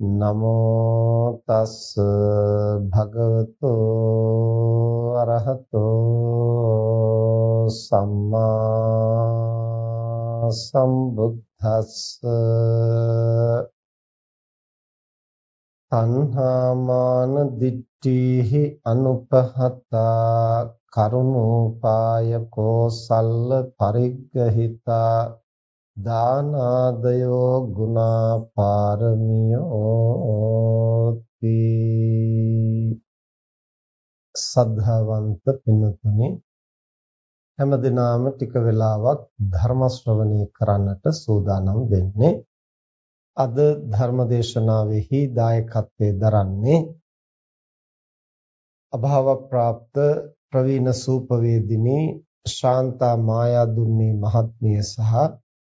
නමෝ තස් භගවතු අරහතෝ සම්මා සම්බුද්දස්ස තණ්හාමාන දිට්ඨිහි අනුපහතා කරුණෝපාය කෝසල්ල පරිග්ගහිතා දානාදයෝ ගුණා පාරමියෝති සද්ධාවන්ත පින්තුනි හැමදිනාම ටික වෙලාවක් ධර්ම ශ්‍රවණය කරන්නට සූදානම් වෙන්නේ. අද ධර්මදේශනාවෙහි දායකත්වයේ දරන්නේ අභාව ප්‍රාප්ත ප්‍රවීණ සූපවේදිනී ශාන්තා මායාදුන්නී මහත්මිය සහ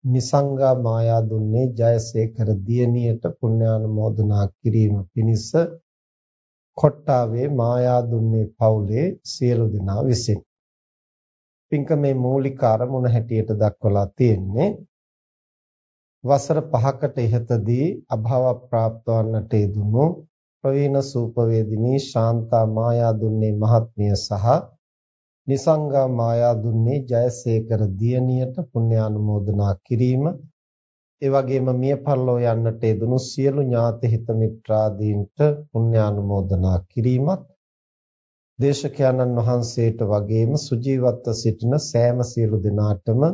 නිසංගා මායා දුන්නේ ජයසේකර දියණියට පුණ්‍යානුමෝදනා කිරීම පිණිස කොට්ටාවේ මායා දුන්නේ පවුලේ සියලු දෙනා විසින්. පින්කමේ මූලික අරමුණ හැටියට දක්වලා තියෙන්නේ වසර 5කට ඉහතදී අභාව ප්‍රාප්ත වන්නට යෙදුණු ප්‍රවීණ සූපවේදිනී ශාන්තා මායා දුන්නේ මහත්මිය සහ නිසංගා මායා දුන්නේ ජයසේකර දියණියට පුණ්‍යානුමෝදනා කිරීම. ඒ වගේම මිය පරලෝ යන්නට යෙදුණු සියලු ඥාති හිත මිත්‍රාදීන්ට පුණ්‍යානුමෝදනා කිරීමත් දේශකයන්න් වහන්සේට වගේම සුජීවත්ව සිටින සෑම සියලු දෙනාටම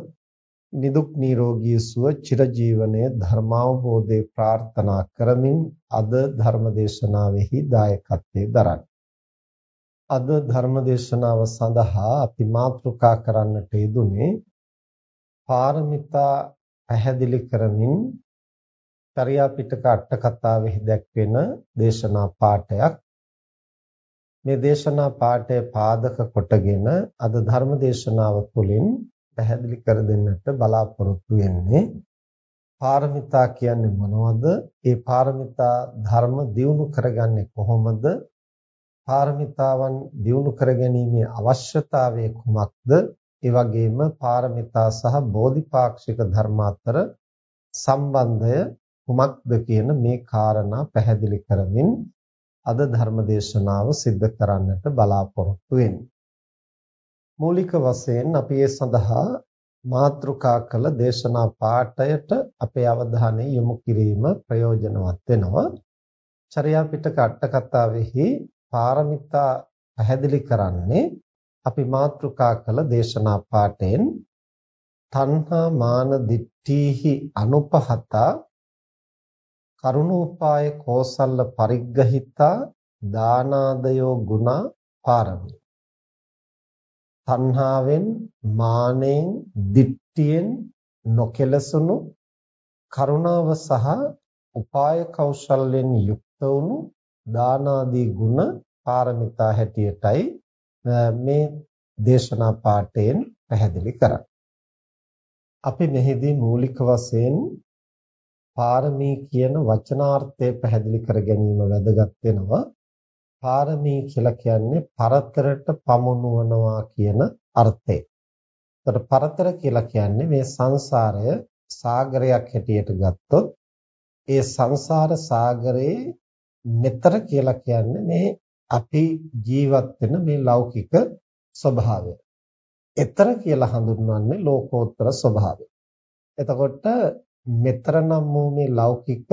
නිදුක් නිරෝගී සුව චිරජීවනයේ ධර්මාවබෝධේ ප්‍රාර්ථනා කරමින් අද ධර්මදේශනාවෙහි දායකත්වයේ දරන්නේ අද ධර්ම දේශනාව සඳහා අපි මාතෘකා කරන්නට යෙදුනේ පාරමිතා පැහැදිලි කරමින් චර්යා පිටක අට කතාවෙහි දැක්වෙන දේශනා පාඩයක් මේ දේශනා පාඩය පාදක කොටගෙන අද ධර්ම දේශනාව තුළින් පැහැදිලි කර දෙන්නට බලාපොරොත්තු වෙන්නේ පාරමිතා කියන්නේ මොනවද? ඒ පාරමිතා ධර්ම දියුණු කරගන්නේ කොහොමද? පාරමිතාවන් දියුණු කරගැනීමේ අවශ්‍යතාවය කුමක්ද? ඒ වගේම පාරමිතා සහ බෝධිපාක්ෂික ධර්ම අතර සම්බන්ධය කුමක්ද කියන මේ කාරණා පැහැදිලි කරමින් අද ධර්ම දේශනාව සිද්ධ කරන්නට බලාපොරොත්තු වෙන්නේ. මූලික වශයෙන් අපි ඒ සඳහා මාතෘකා කළ දේශනා පාඩයට අපේ අවධානය යොමු කිරීම ප්‍රයෝජනවත් වෙනවා. චර්යා පිටක අට කතාවෙහි පාරමිතා පැහැදිලි කරන්නේ අපි මාතෘකා කළ දේශනා පාඨයෙන් තණ්හා මාන දිට්ඨීහි අනුපහතා කරුණෝපාය කෝසල්ල පරිග්ගහිතා දානාදයෝ ගුණා පාරමී. තණ්හාවෙන් මානෙන් දිට්ඨියෙන් නොකෙලසුණු කරුණාව සහ උපාය කෞශල්‍යෙන් යුක්ත වුණු දානාදී ගුණ පාරමිතා හැටියටයි මේ දේශනා පාඩයෙන් පැහැදිලි කරන්නේ. අපි මෙහිදී මූලික වශයෙන් පාරමී කියන වචනාර්ථය පැහැදිලි කර ගැනීම වැදගත් වෙනවා. පාරමී කියලා කියන්නේ පරතරට පමුණුවනවා කියන අර්ථය. ඒතර පරතර කියලා කියන්නේ මේ සංසාරය සාගරයක් හැටියට ගත්තොත් ඒ සංසාර සාගරයේ මෙතර කියලා කියන්නේ මේ අපි ජීවත් වෙන මේ ලෞකික ස්වභාවය. ඊතර කියලා හඳුන්වන්නේ ලෝකෝත්තර ස්වභාවය. එතකොට මෙතර නම් වූ මේ ලෞකික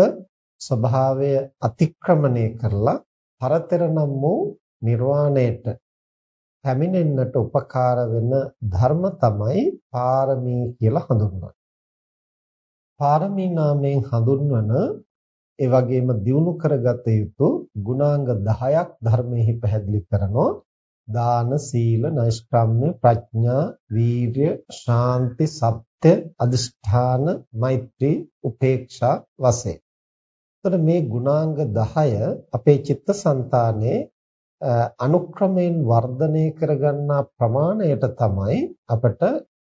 ස්වභාවය අතික්‍රමණය කරලා පරතර නම් වූ නිර්වාණයට පැමිණෙන්නට උපකාර වෙන ධර්ම තමයි පාරමී කියලා හඳුන්වන්නේ. පාරමී නාමයෙන් හඳුන්වන ඒ වගේම දියුණු කරගත යුතු ගුණාංග 10ක් ධර්මයේ පැහැදිලි කරනවා දාන සීල නෛෂ්ක්‍රම්‍ය ප්‍රඥා වීර්ය ශාන්ති සත්‍ය අදිෂ්ඨාන මෛත්‍රී උපේක්ෂා වශයෙන්. එතකොට මේ ගුණාංග 10 අපේ චිත්තසංතානයේ අනුක්‍රමයෙන් වර්ධනය කරගන්නා ප්‍රමාණයට තමයි අපට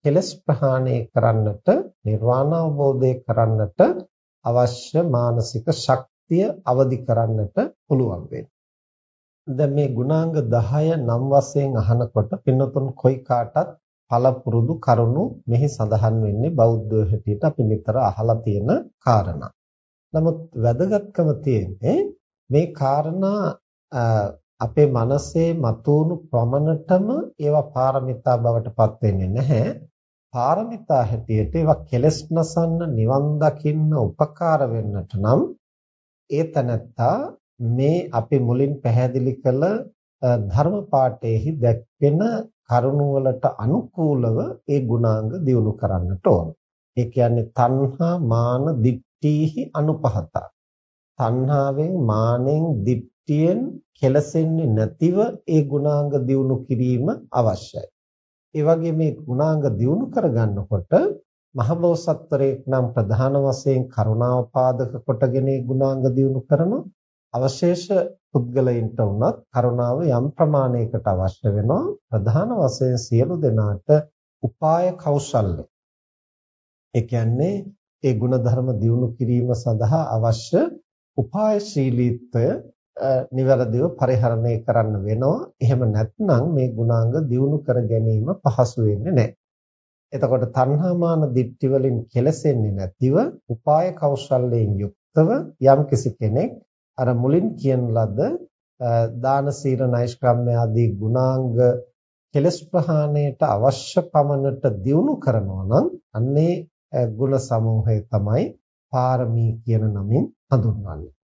කෙලස් ප්‍රහාණය කරන්නට නිර්වාණ අවබෝධය කරන්නට අවශ්‍ය මානසික ශක්තිය අවදි කරන්නට පුළුවන් වෙන්නේ. දැන් මේ ගුණාංග 10 නම් වශයෙන් අහනකොට පින්නතුන් කොයි කාටත් පළපුරුදු කරුණු මෙහි සඳහන් වෙන්නේ බෞද්ධ හැටියට අපි නිතර අහලා තියෙන කාරණා. නමුත් වැදගත්කම තියෙන්නේ මේ කාරණා අපේ මනසේ මතුවුණු ප්‍රමණටම ඒවා පාරමිතා බවට පත් වෙන්නේ නැහැ. පාරමිතා හැටියට ඒවා කෙලස් නසන්න නිවන් දකින්න උපකාර වෙන්නට නම් ඒ තනත්තා මේ අපි මුලින් පැහැදිලි කළ ධර්ම පාඨයේහි දැක්වෙන කරුණු වලට අනුකූලව ඒ ගුණාංග දියුණු කරන්නට ඕන. ඒ කියන්නේ තණ්හා මාන දිට්ඨීහි අනුපහතා. තණ්හාවෙන් මානෙන් දිට්ඨියෙන් කෙලසෙන්නේ නැතිව ඒ ගුණාංග දියුණු කිරීම අවශ්‍යයි. ඒ වගේ මේ ගුණාංග දියුණු කරගන්නකොට මහබෝසත්වරයෙක් නම් ප්‍රධාන වශයෙන් කරුණාව පාදක කොටගෙන ගුණාංග දියුණු කරන අවශේෂ පුද්ගලයින්ට වුණත් කරුණාව යම් ප්‍රමාණයකට අවශ්‍ය වෙනවා. ප්‍රධාන වශයෙන් සියලු දෙනාට උපාය කෞශල්‍ය. ඒ කියන්නේ ඒ ගුණධර්ම දියුණු කිරීම සඳහා අවශ්‍ය උපායශීලීත්වය නිවැරදිව පරිහරණය කරන්න වෙනවා. එහෙම නැත්නම් මේ ගුණාංග දියුණු කර ගැනීම පහසු වෙන්නේ නැහැ. එතකොට තණ්හාමාන දිට්ඨි වලින් කෙලසෙන්නේ නැතිව උපාය කෞශල්‍යයෙන් යුක්තව යම්කිසි කෙනෙක් අර මුලින් කියන ලද දාන සීල නෛෂ්ක්‍රම්‍ය ආදී ගුණාංග කෙලස් ප්‍රහාණයට අවශ්‍ය පමණට දියුණු කරනවා නම් අන්නේ ගුණ සමූහය තමයි පාරමී කියන නමින් හඳුන්වන්නේ.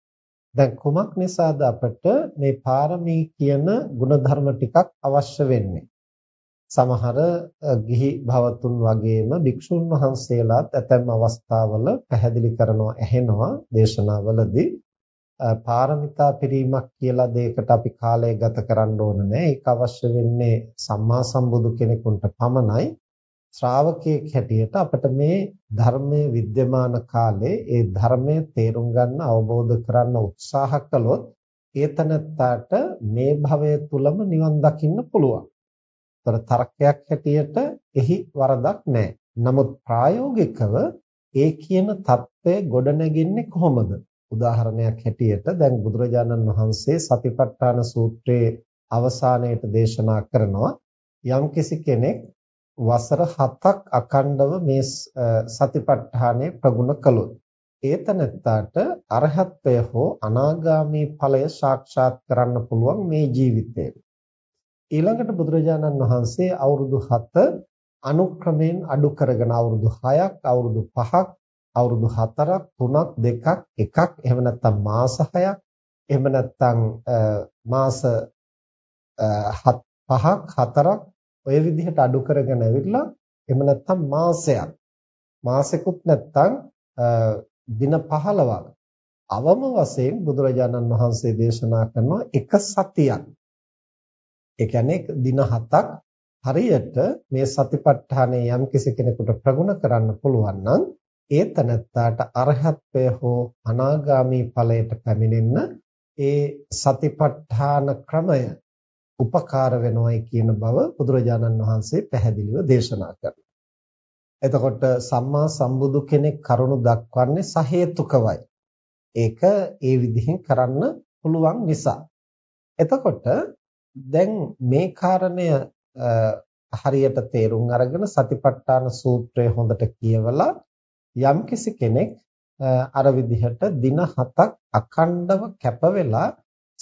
දැන් කුමක් නිසාද අපට මේ පාරමී කියන ಗುಣධර්ම ටිකක් අවශ්‍ය වෙන්නේ? සමහර ගිහි භවතුන් වගේම භික්ෂුන් වහන්සේලාත් ඇතැම් අවස්ථාවල පැහැදිලි කරනවා ඇහෙනවා දේශනාවලදී. පාරමිතා පිරීමක් කියලා දෙයකට අපි කාලය ගත කරන්න ඕන නෑ. ඒක අවශ්‍ය වෙන්නේ සම්මා සම්බුදු කෙනෙකුට පමණයි. ශ්‍රාවකයෙක් හැටියට අපිට මේ ධර්මයේ විද්‍යමාන කාලේ ඒ ධර්මය තේරුම් ගන්න අවබෝධ කරන්න උත්සාහ කළොත් ඒතනත්තාට මේ භවය තුලම නිවන් දකින්න පුළුවන්. ඒතර තර්කයක් හැටියට එහි වරදක් නැහැ. නමුත් ප්‍රායෝගිකව ඒ කියන தත්ත්වය ගොඩනගින්නේ කොහොමද? උදාහරණයක් හැටියට දැන් බුදුරජාණන් වහන්සේ සතිපට්ඨාන සූත්‍රයේ අවසානයේට දේශනා කරනවා යම්කිසි කෙනෙක් වසර 7ක් අකණ්ඩව මේ සතිපට්ඨානය ප්‍රගුණ කළොත් ඒතනත්තාට අරහත්ත්වය හෝ අනාගාමී ඵලය සාක්ෂාත් කරන්න පුළුවන් මේ ජීවිතයේ. ඊළඟට බුදුරජාණන් වහන්සේ අවුරුදු 7 අනුක්‍රමයෙන් අඩු කරගෙන අවුරුදු 6ක් අවුරුදු 5ක් අවුරුදු 4ක් 3ක් 2ක් 1ක් එහෙම නැත්නම් මාස 6ක් එහෙම නැත්නම් මාස 5ක් 4ක් ඔය විදිහට අඩු කරගෙන ඇවිල්ලා එහෙම නැත්නම් මාසයක් මාසෙකුත් නැත්නම් දින 15ක් අවම වශයෙන් බුදුරජාණන් වහන්සේ දේශනා කරනවා එක සතියක්. ඒ කියන්නේ දින 7ක් හරියට මේ සතිපට්ඨානය යම් කෙනෙකුට ප්‍රගුණ කරන්න පුළුවන් නම් ඒ තනත්තාට අරහත්ත්වය හෝ අනාගාමී ඵලයට පැමිණෙන්න ඒ සතිපට්ඨාන ක්‍රමය උපකාර වෙනවයි කියන බව බුදුරජාණන් වහන්සේ පැහැදිලිව දේශනා කරනවා. එතකොට සම්මා සම්බුදු කෙනෙක් කරුණු දක්වන්නේ සහේතුකවයි. ඒක ඒ විදිහෙන් කරන්න පුළුවන් නිසා. එතකොට දැන් මේ කාරණය හරියට තේරුම් අරගෙන සතිපට්ඨාන සූත්‍රය හොඳට කියවලා යම්කිසි කෙනෙක් අර විදිහට දින 7ක් අඛණ්ඩව කැප වෙලා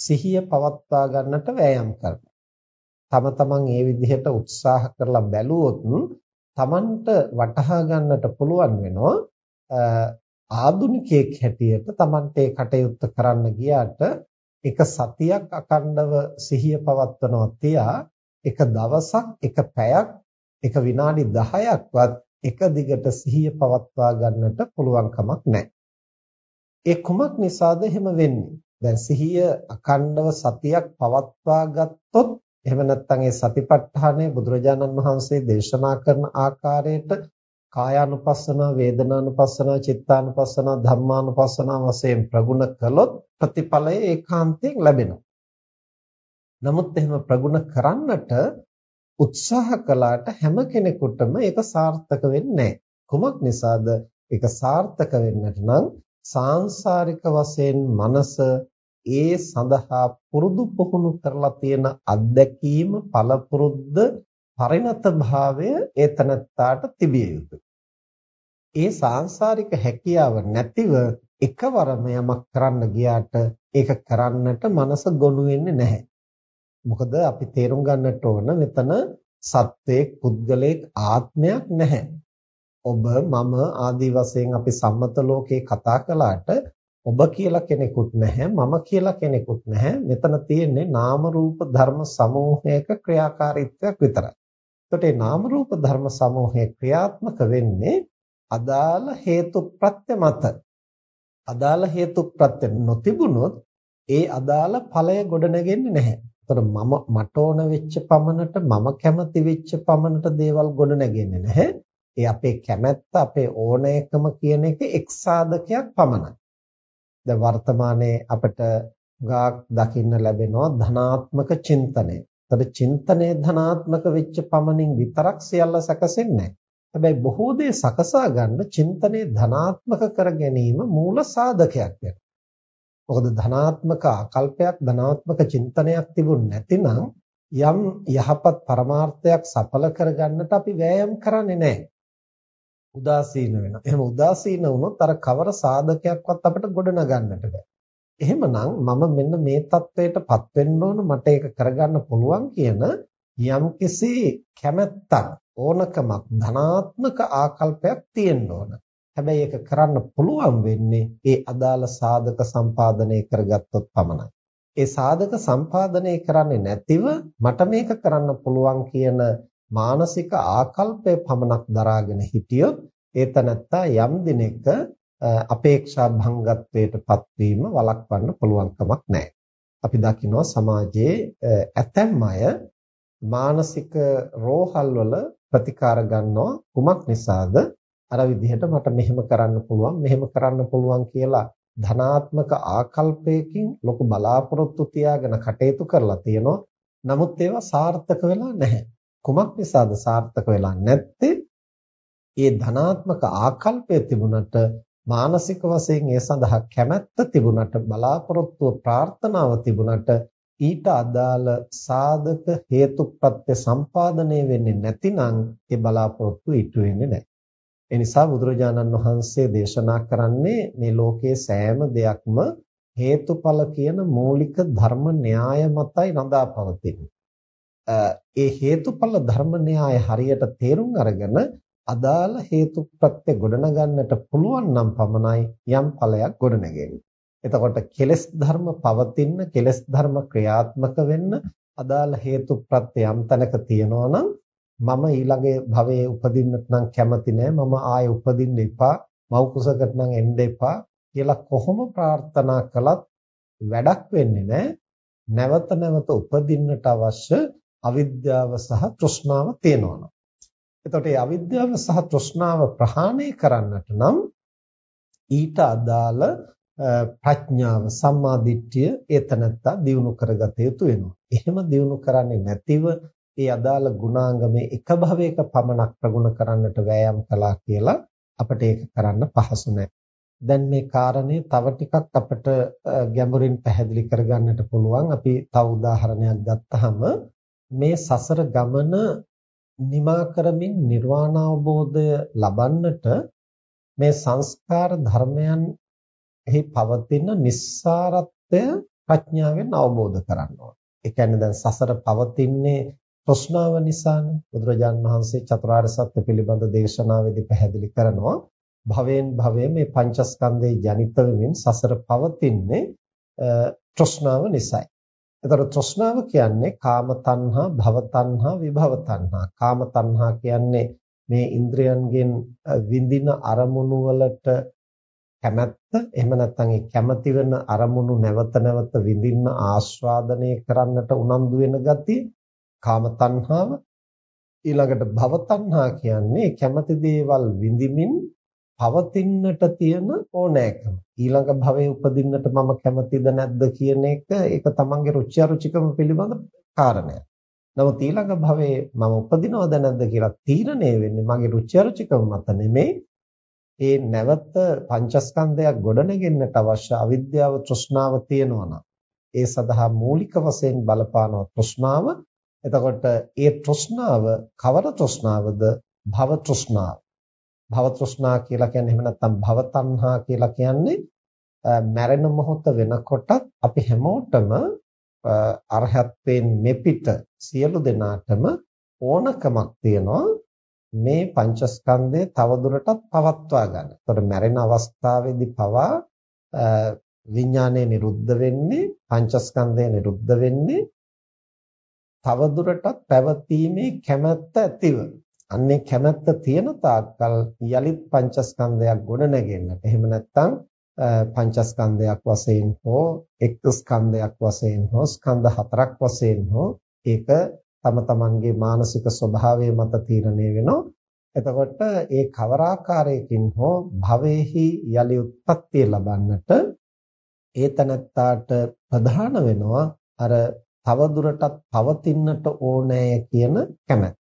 සිහිය පවත්වා ගන්නට වෑයම් කරනවා. තම තමන් ඒ විදිහට උත්සාහ කරලා බැලුවොත් තමන්ට වටහා ගන්නට පුළුවන් වෙනවා ආදුනිකයෙක් හැටියට තමන්ට ඒ කටයුත්ත කරන්න ගියාට එක සතියක් අකණ්ඩව සිහිය පවත්වනවා තියා එක දවසක් එක පැයක් එක විනාඩි 10ක්වත් එක දිගට සිහිය පවත්වා ගන්නට පුළුවන් කමක් නැහැ. ඒ කුමක් නිසාද එහෙම වෙන්නේ? දැන් සිහිය අකණ්ඩව සතියක් පවත්වා ගත්තොත් එහෙම නැත්නම් ඒ සතිපට්ඨානය බුදුරජාණන් වහන්සේ දේශනා කරන ආකාරයට කායානුපස්සන, වේදනානුපස්සන, චිත්තානුපස්සන, ධම්මානුපස්සන වශයෙන් ප්‍රගුණ කළොත් ප්‍රතිඵලය ඒකාන්තයෙන් ලැබෙනවා. නමුත් එහෙම ප්‍රගුණ කරන්නට උත්සාහ කළාට හැම කෙනෙකුටම ඒක සාර්ථක වෙන්නේ නැහැ. කුමක් නිසාද? ඒක සාර්ථක වෙන්නට නම් සාංශාරික වශයෙන් මනස ඒ සඳහා පුරුදු පුහුණු කරලා තියෙන අත්දැකීම පළපුරුද්ද පරිණත භාවය ඒ තනත්තාට තිබිය යුතුයි. ඒ සාංශාරික හැකියාව නැතිව එකවරම යමක් කරන්න ගියාට ඒක කරන්නට මනස ගොනු වෙන්නේ නැහැ. මොකද අපි තේරුම් ගන්නට ඕන මෙතන සත්වයක් පුද්ගලයෙක් ආත්මයක් නැහැ. ඔබ මම ආදී වශයෙන් අපි සම්මත ලෝකේ කතා කළාට ඔබ කියලා කෙනෙකුත් නැහැ මම කියලා කෙනෙකුත් නැහැ. මෙතන තියෙන්නේ නාම රූප ධර්ම සමූහයක ක්‍රියාකාරීත්වයක් විතරයි. එතකොට මේ නාම රූප ධර්ම සමූහය ක්‍රියාත්මක වෙන්නේ අදාළ හේතු ප්‍රත්‍ය මත. අදාළ හේතු ප්‍රත්‍ය නොතිබුණොත් ඒ අදාළ ඵලය ගොඩනගෙන්නේ නැහැ. එතකොට මම මට ඕන වෙච්ච පමණට මම කැමති වෙච්ච පමණට දේවල් ගොඩ නැගෙන්නේ නැහැ. ඒ අපේ කැමැත්ත අපේ ඕනෑකම කියන එක එක් සාධකයක් පමණයි. දැන් වර්තමානයේ අපිට ගාක් දකින්න ලැබෙනවා ධනාත්මක චින්තනය. එතකොට චින්තනය ධනාත්මක වෙච්ච පමණින් විතරක් සියල්ල සැකසෙන්නේ නැහැ. හැබැයි බොහෝ දේ සකසා ගන්න චින්තනයේ ධනාත්මක කර ගැනීම මූල සාධකයක් වෙනවා. මොකද ධනාත්මක ආකල්පයක් ධනාත්මක චින්තනයක් තිබුණ නැතිනම් යම් යහපත් පරමාර්ථයක් සඵල කරගන්නට අපි වෑයම් කරන්නේ නැහැ. උදාසීන වෙනවා. එහෙම උදාසීන වුණොත් අර කවර සාධකයක්වත් අපිට ගොඩනගන්නට බෑ. එහෙමනම් මම මෙන්න මේ தത്വයටපත් වෙන්න ඕන මට ඒක කරගන්න පුළුවන් කියන යම්කිසි කැමැත්තක් ඕනකමක් ධනාත්මක ආකල්පයක් තියෙන්න ඕන. හැබැයි ඒක කරන්න පුළුවන් වෙන්නේ ඒ අදාළ සාධක සම්පාදනය කරගත්තොත් පමණයි. ඒ සාධක සම්පාදනය කරන්නේ නැතිව මට මේක කරන්න පුළුවන් කියන මානසික ආකල්පය පමණක් දරාගෙන හිටියොත් ඒ තනත්තා යම් දිනක අපේක්ෂා භංගත්වයටපත් වීම වළක්වන්න පුළුවන් කමක් නැහැ. අපි දකිනවා සමාජයේ ඇතැම් අය මානසික රෝහල් වල ප්‍රතිකාර ගන්නවා කුමක් නිසාද අර විදිහට මට මෙහෙම කරන්න පුළුවන් මෙහෙම කරන්න පුළුවන් කියලා ධනාත්මක ආකල්පයකින් ලොකු බලාපොරොත්තු තියාගෙන කටයුතු කරලා තියෙනවා. නමුත් ඒවා සාර්ථක වෙලා නැහැ. කුමක් නිසාද සාර්ථක වෙලා නැත්තේ? ඒ ධනාත්මක ආකල්පය තිබුණට මානසික වශයෙන් ඒ සඳහා කැමැත්ත තිබුණට බලාපොරොත්තුව ප්‍රාර්ථනාව තිබුණට ඊට අදාළ සාධක හේතුප්‍රත්‍ය සම්පාදනය වෙන්නේ නැතිනම් ඒ බලාපොරොත්තු ඉටු වෙන්නේ නැහැ. ඒ නිසා බුදුරජාණන් වහන්සේ දේශනා කරන්නේ මේ ලෝකයේ සෑම දෙයක්ම හේතුඵල කියන මූලික ධර්ම න්‍යාය මතයි රඳා පවතින්නේ. ඒ හේතුඵල ධර්ම න්‍යාය හරියට තේරුම් අරගෙන අදාළ හේතුප්‍රත්‍ය ගොඩනගන්නට පුළුවන් නම් පමණයි යම් ඵලයක් ගොඩනගෙන්නේ. එතකොට කෙලෙස් ධර්ම පවතින කෙලෙස් ධර්ම ක්‍රියාත්මක වෙන්න අදාළ හේතුප්‍රත්‍ය යම් තැනක තියෙනවා නම් මම ඊළඟ භවයේ උපදින්නත් නම් කැමති නෑ. මම ආයේ උපදින්න එපා. මව් කුසකට නම් එන්න එපා කියලා කොහොම ප්‍රාර්ථනා කළත් වැඩක් වෙන්නේ නෑ. නැවත නැවත උපදින්නට අවශ්‍ය අවිද්‍යාව සහ තෘෂ්ණාව තියෙනවා එතකොට මේ අවිද්‍යාව සහ තෘෂ්ණාව ප්‍රහාණය කරන්නට නම් ඊට අදාළ ප්‍රඥාව සම්මා දිට්ඨිය ඒතනත්තා දියුණු කරගත යුතු වෙනවා. එහෙම දියුණු කරන්නේ නැතිව ඒ අදාළ ගුණාංග මේ එක භවයක පමණක් ප්‍රගුණ කරන්නට වෑයම් කළා කියලා අපිට ඒක කරන්න පහසු නැහැ. දැන් මේ කාරණේ තව ටිකක් අපිට ගැඹුරින් පැහැදිලි කරගන්නට පුළුවන්. අපි තව උදාහරණයක් ගත්තහම මේ සසර ගමන නිමා කරමින් නිර්වාණ අවබෝධය ලබන්නට මේ සංස්කාර ධර්මයන් එහි පවතින නිස්සාරත්වය ප්‍රඥාවෙන් අවබෝධ කරන්න ඕන. ඒ කියන්නේ දැන් සසර පවතින්නේ තෘෂ්ණාව නිසානේ. බුදුරජාන් වහන්සේ චතුරාර්ය සත්‍ය පිළිබඳ දේශනාවේදී පැහැදිලි කරනවා භවෙන් භවයේ මේ පංචස්කන්ධේ ජනිත වෙමින් සසර පවතින්නේ තෘෂ්ණාව නිසායි. එතකොට තෘෂ්ණාව කියන්නේ කාම තණ්හා, භව තණ්හා, විභව තණ්හා. කාම තණ්හා කියන්නේ මේ ඉන්ද්‍රයන්ගෙන් විඳින අරමුණු වලට කැමැත්ත එහෙම නැත්නම් ඒ කැමති වෙන අරමුණු නැවත නැවත විඳින්න ආස්වාදනය කරන්නට උනන්දු වෙන ගතිය කාම තණ්හාව ඊළඟට භව තණ්හා කියන්නේ කැමති දේවල් විඳිමින් පවතින්නට තියෙන ඕනෑකම. ඊළඟ භවයේ උපදින්නට මම කැමතිද නැද්ද කියන එක ඒක තමන්ගේ රුචි අරුචිකම පිළිබඳ කාරණයක්. නමුත් ඊළඟ භවයේ මම උපදිනවද නැද්ද කියලා තීරණය වෙන්නේ මගේ රුචි අරුචිකම මත නෙමෙයි. ඒ නැවත පංචස්කන්ධයක් ගොඩනගෙන්නට අවශ්‍ය අවිද්‍යාව තෘෂ්ණාව තියෙනවා ඒ සඳහා මූලික වශයෙන් බලපාන තෘෂ්ණාව. එතකොට ඒ තෘෂ්ණාව කවර තෘෂ්ණාවද? භව තෘෂ්ණාව. භව තෘෂ්ණා කියලා කියන්නේ එහෙම නැත්නම් භව තණ්හා කියලා කියන්නේ මැරෙන මොහොත වෙනකොට අපි හැමෝටම අරහත්ත්වයෙන් මෙපිට සියලු දෙනාටම ඕනකමක් තියෙනවා මේ පංචස්කන්ධය තවදුරටත් පවත්වා ගන්න. ඒතකොට මැරෙන අවස්ථාවේදී පවා විඥානය නිරුද්ධ වෙන්නේ පංචස්කන්ධය නිරුද්ධ වෙන්නේ තවදුරටත් පැවතීමේ කැමැත්ත ඇතිව. අන්නේ කැමැත්ත තියෙන තාක්කල් යලිත් පංචස්කන්ධයක් ගොඩ නැගෙන්නට. එහෙම නැත්නම් පංචස්කන්ධයක් වශයෙන් හෝ එක් ස්කන්ධයක් වශයෙන් හෝ ස්කන්ධ හතරක් වශයෙන් හෝ ඒක තම තමන්ගේ මානසික ස්වභාවය මත තීරණය වෙනවා. එතකොට ඒ කවර ආකාරයකින් හෝ භවෙහි යලි උත්පත්තිය ලබන්නට ඒ තනත්තාට ප්‍රධාන වෙනවා අර තව දුරටත් පවතින්නට ඕනෑ කියන කැමැත්ත.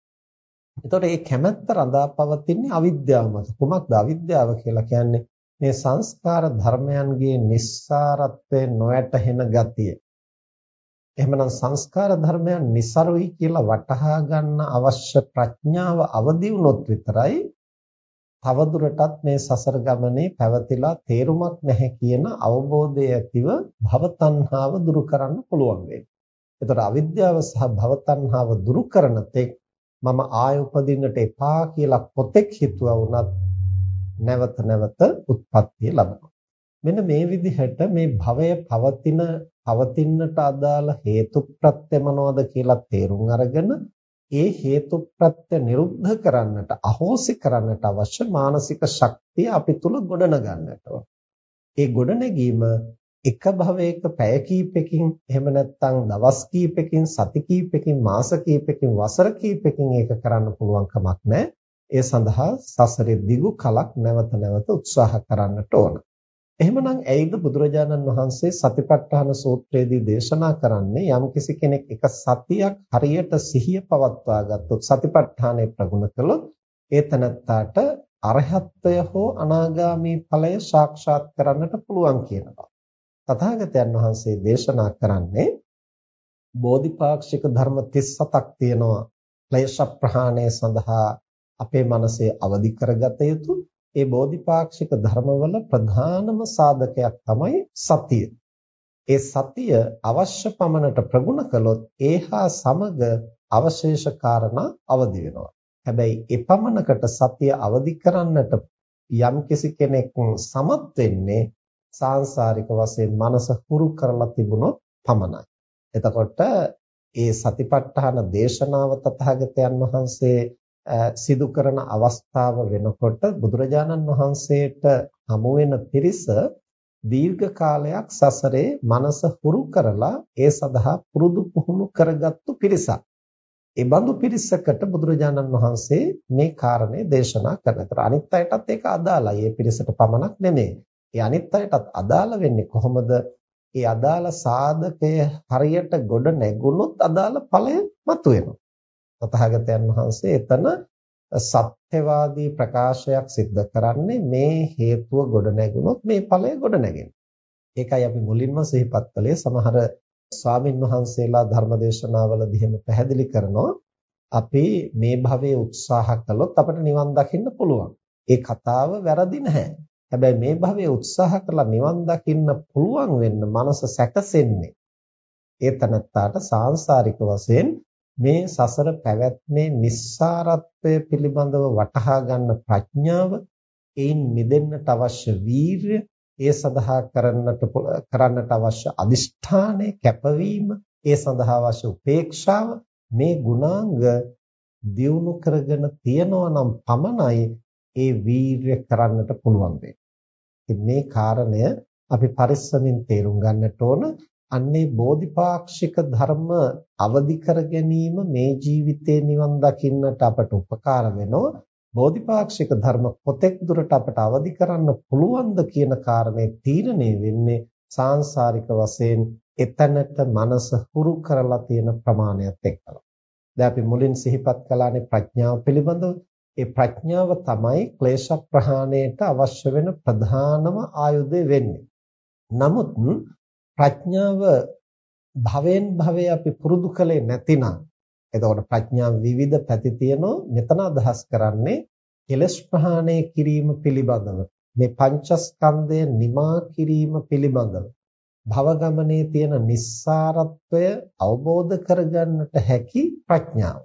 එතකොට මේ කැමැත්ත රඳා පවතින්නේ අවිද්‍යාව මත. කුමක්ද අවිද්‍යාව කියලා කියන්නේ? මේ සංස්කාර ධර්මයන්ගේ නිස්සාරත්වය නොයැටහෙන ගතිය. එහෙමනම් සංස්කාර ධර්මයන් નિસරුයි කියලා වටහා ගන්න අවශ්‍ය ප්‍රඥාව අවදි වුණොත් විතරයි තවදුරටත් මේ සසර ගමනේ පැවතිලා තේරුමක් නැහැ කියන අවබෝධය ඇතිව භවතණ්හාව දුරු කරන්න පුළුවන් වෙන්නේ. ඒතර අවිද්‍යාව සහ භවතණ්හාව දුරු කරන තෙක් මම ආය උපදින්නට එපා කියලා පොතෙක් හිතුවා වුණත් නැවත නැවත උත්පත්තිය ලබනවා. මෙන්න මේ විදිහට මේ භවය පවතින පවතින්නට අදාළ හේතුප්‍රත්‍ය මොනවද කියලා තේරුම් අරගෙන ඒ හේතුප්‍රත්‍ය නිරුද්ධ කරන්නට අහෝසි කරන්නට අවශ්‍ය මානසික ශක්තිය අපි තුල ගොඩනගන්නට ඒ ගොඩනැගීම එක භවයක පැය කීපකින් එහෙම නැත්නම් දවස් කීපකින් සති කීපකින් මාස කීපකින් වසර කීපකින් ඒක කරන්න පුළුවන් කමක් නැහැ. ඒ සඳහා සසරේ දිගු කලක් නැවත නැවත උත්සාහ කරන්නට ඕන. එහෙමනම් ඇයිද බුදුරජාණන් වහන්සේ සතිපට්ඨාන සූත්‍රයේදී දේශනා කරන්නේ යම්කිසි කෙනෙක් එක සතියක් හරියට සිහිය පවත්වා ගත්තොත් සතිපට්ඨානය ප්‍රගුණ කළොත් ඒ තනත්තාට අරහත්ත්වය හෝ අනාගාමී ඵලය සාක්ෂාත් කරන්නට පුළුවන් කියනවා. තථාගතයන් වහන්සේ දේශනා කරන්නේ බෝධිපාක්ෂික ධර්ම 37ක් තියෙනවා. ක්ලේශ ප්‍රහාණය සඳහා අපේ මනසේ අවදි කරගත යුතු ඒ බෝධිපාක්ෂික ධර්මවල ප්‍රධානම සාධකයක් තමයි සතිය. ඒ සතිය අවශ්‍ය පමණට ප්‍රගුණ කළොත් ඒහා සමග අවශේෂ කාරණා අවදි වෙනවා. හැබැයි එපමණකට සතිය අවදි කරන්නට යම්කිසි කෙනෙක් සමත් වෙන්නේ සාංශාරික වශයෙන් මනස හුරු කරලා තිබුණොත් පමණයි. එතකොට ඒ සතිපට්ඨාන දේශනාව තථාගතයන් වහන්සේ සිදු කරන අවස්ථාව වෙනකොට බුදුරජාණන් වහන්සේට හමු වෙන පිරිස දීර්ඝ කාලයක් සසරේ මනස හුරු කරලා ඒ සඳහා පුරුදු පුහුණු කරගත්තු පිරිසක්. ඒ බඳු පිරිසකට බුදුරජාණන් වහන්සේ මේ කාරණේ දේශනා කරනවා. අනිත් අයටත් ඒක අදාළයි. ඒ පිරිසට පමණක් නෙමෙයි. ඒ අනිත් අයටත් අදාළ වෙන්නේ කොහොමද? ඒ අදාළ සාධකය හරියට ගොඩ නැගුණොත් අදාළ ඵලය මතුවෙනවා. තථාගතයන් වහන්සේ එතන සත්‍යවාදී ප්‍රකාශයක් සිද්ධ කරන්නේ මේ හේතුව ගොඩ නැගුණොත් මේ ඵලය ගොඩ නැගෙනවා. ඒකයි අපි මුලින්ම සිහිපත් කළේ සමහර ස්වාමින් වහන්සේලා ධර්මදේශනාවලදී එහෙම පැහැදිලි කරනවා අපි මේ භවයේ උත්සාහ කළොත් අපිට නිවන් දකින්න පුළුවන්. ඒ කතාව වැරදි නැහැ. හැබැයි මේ භවයේ උත්සාහ කළා නිවන් දකින්න පුළුවන් වෙන්න මනස සැකසෙන්නේ. ඒ තනත්තාට සාංශාරික වශයෙන් මේ සසර පැවැත්මේ nissarattwය පිළිබඳව වටහා ගන්න ප්‍රඥාව, ඒන් මිදෙන්නට අවශ්‍ය වීරිය, ඒ සඳහා කරන්නට කරන්නට අවශ්‍ය අදිෂ්ඨානය, කැපවීම, ඒ සඳහා අවශ්‍ය උපේක්ෂාව මේ ගුණාංග දියුණු කරගෙන තියනවා නම් පමණයි ඒ වීරිය කරන්නට පුළුවන් වෙන්නේ. මේ කාරණය අපි පරිස්සමින් තේරුම් ගන්නට ඕන. අන්නේ බෝධිපාක්ෂික ධර්ම අවදි කර ගැනීම මේ ජීවිතේ නිවන් දකින්නට අපට උපකාර වෙනවා. බෝධිපාක්ෂික ධර්ම කොතෙක් දුරට අපට අවදි කරන්න පුළුවන්ද කියන කාරණේ තීරණය වෙන්නේ සාංශාරික වශයෙන් එතනට මනස හුරු කරලා තියෙන ප්‍රමාණයත් එක්කලා. දැන් අපි මුලින් සිහිපත් කළානේ ප්‍රඥාව පිළිබඳව. ඒ ප්‍රඥාව තමයි ක්ලේශ ප්‍රහාණයට අවශ්‍ය වෙන ප්‍රධානම ආයුධය වෙන්නේ. නමුත් ප්‍රඥාව භවෙන් භවයේ අපි පුරුදු කළේ නැතිනම් එතකොට ප්‍රඥාව විවිධ පැති තියෙනවා මෙතන අදහස් කරන්නේ කෙලස් ප්‍රහාණය කිරීම පිළිබඳව මේ පංචස්කන්ධය නිමා කිරීම පිළිබඳව භව ගමනේ තියෙන nissarattwය අවබෝධ කරගන්නට හැකි ප්‍රඥාව.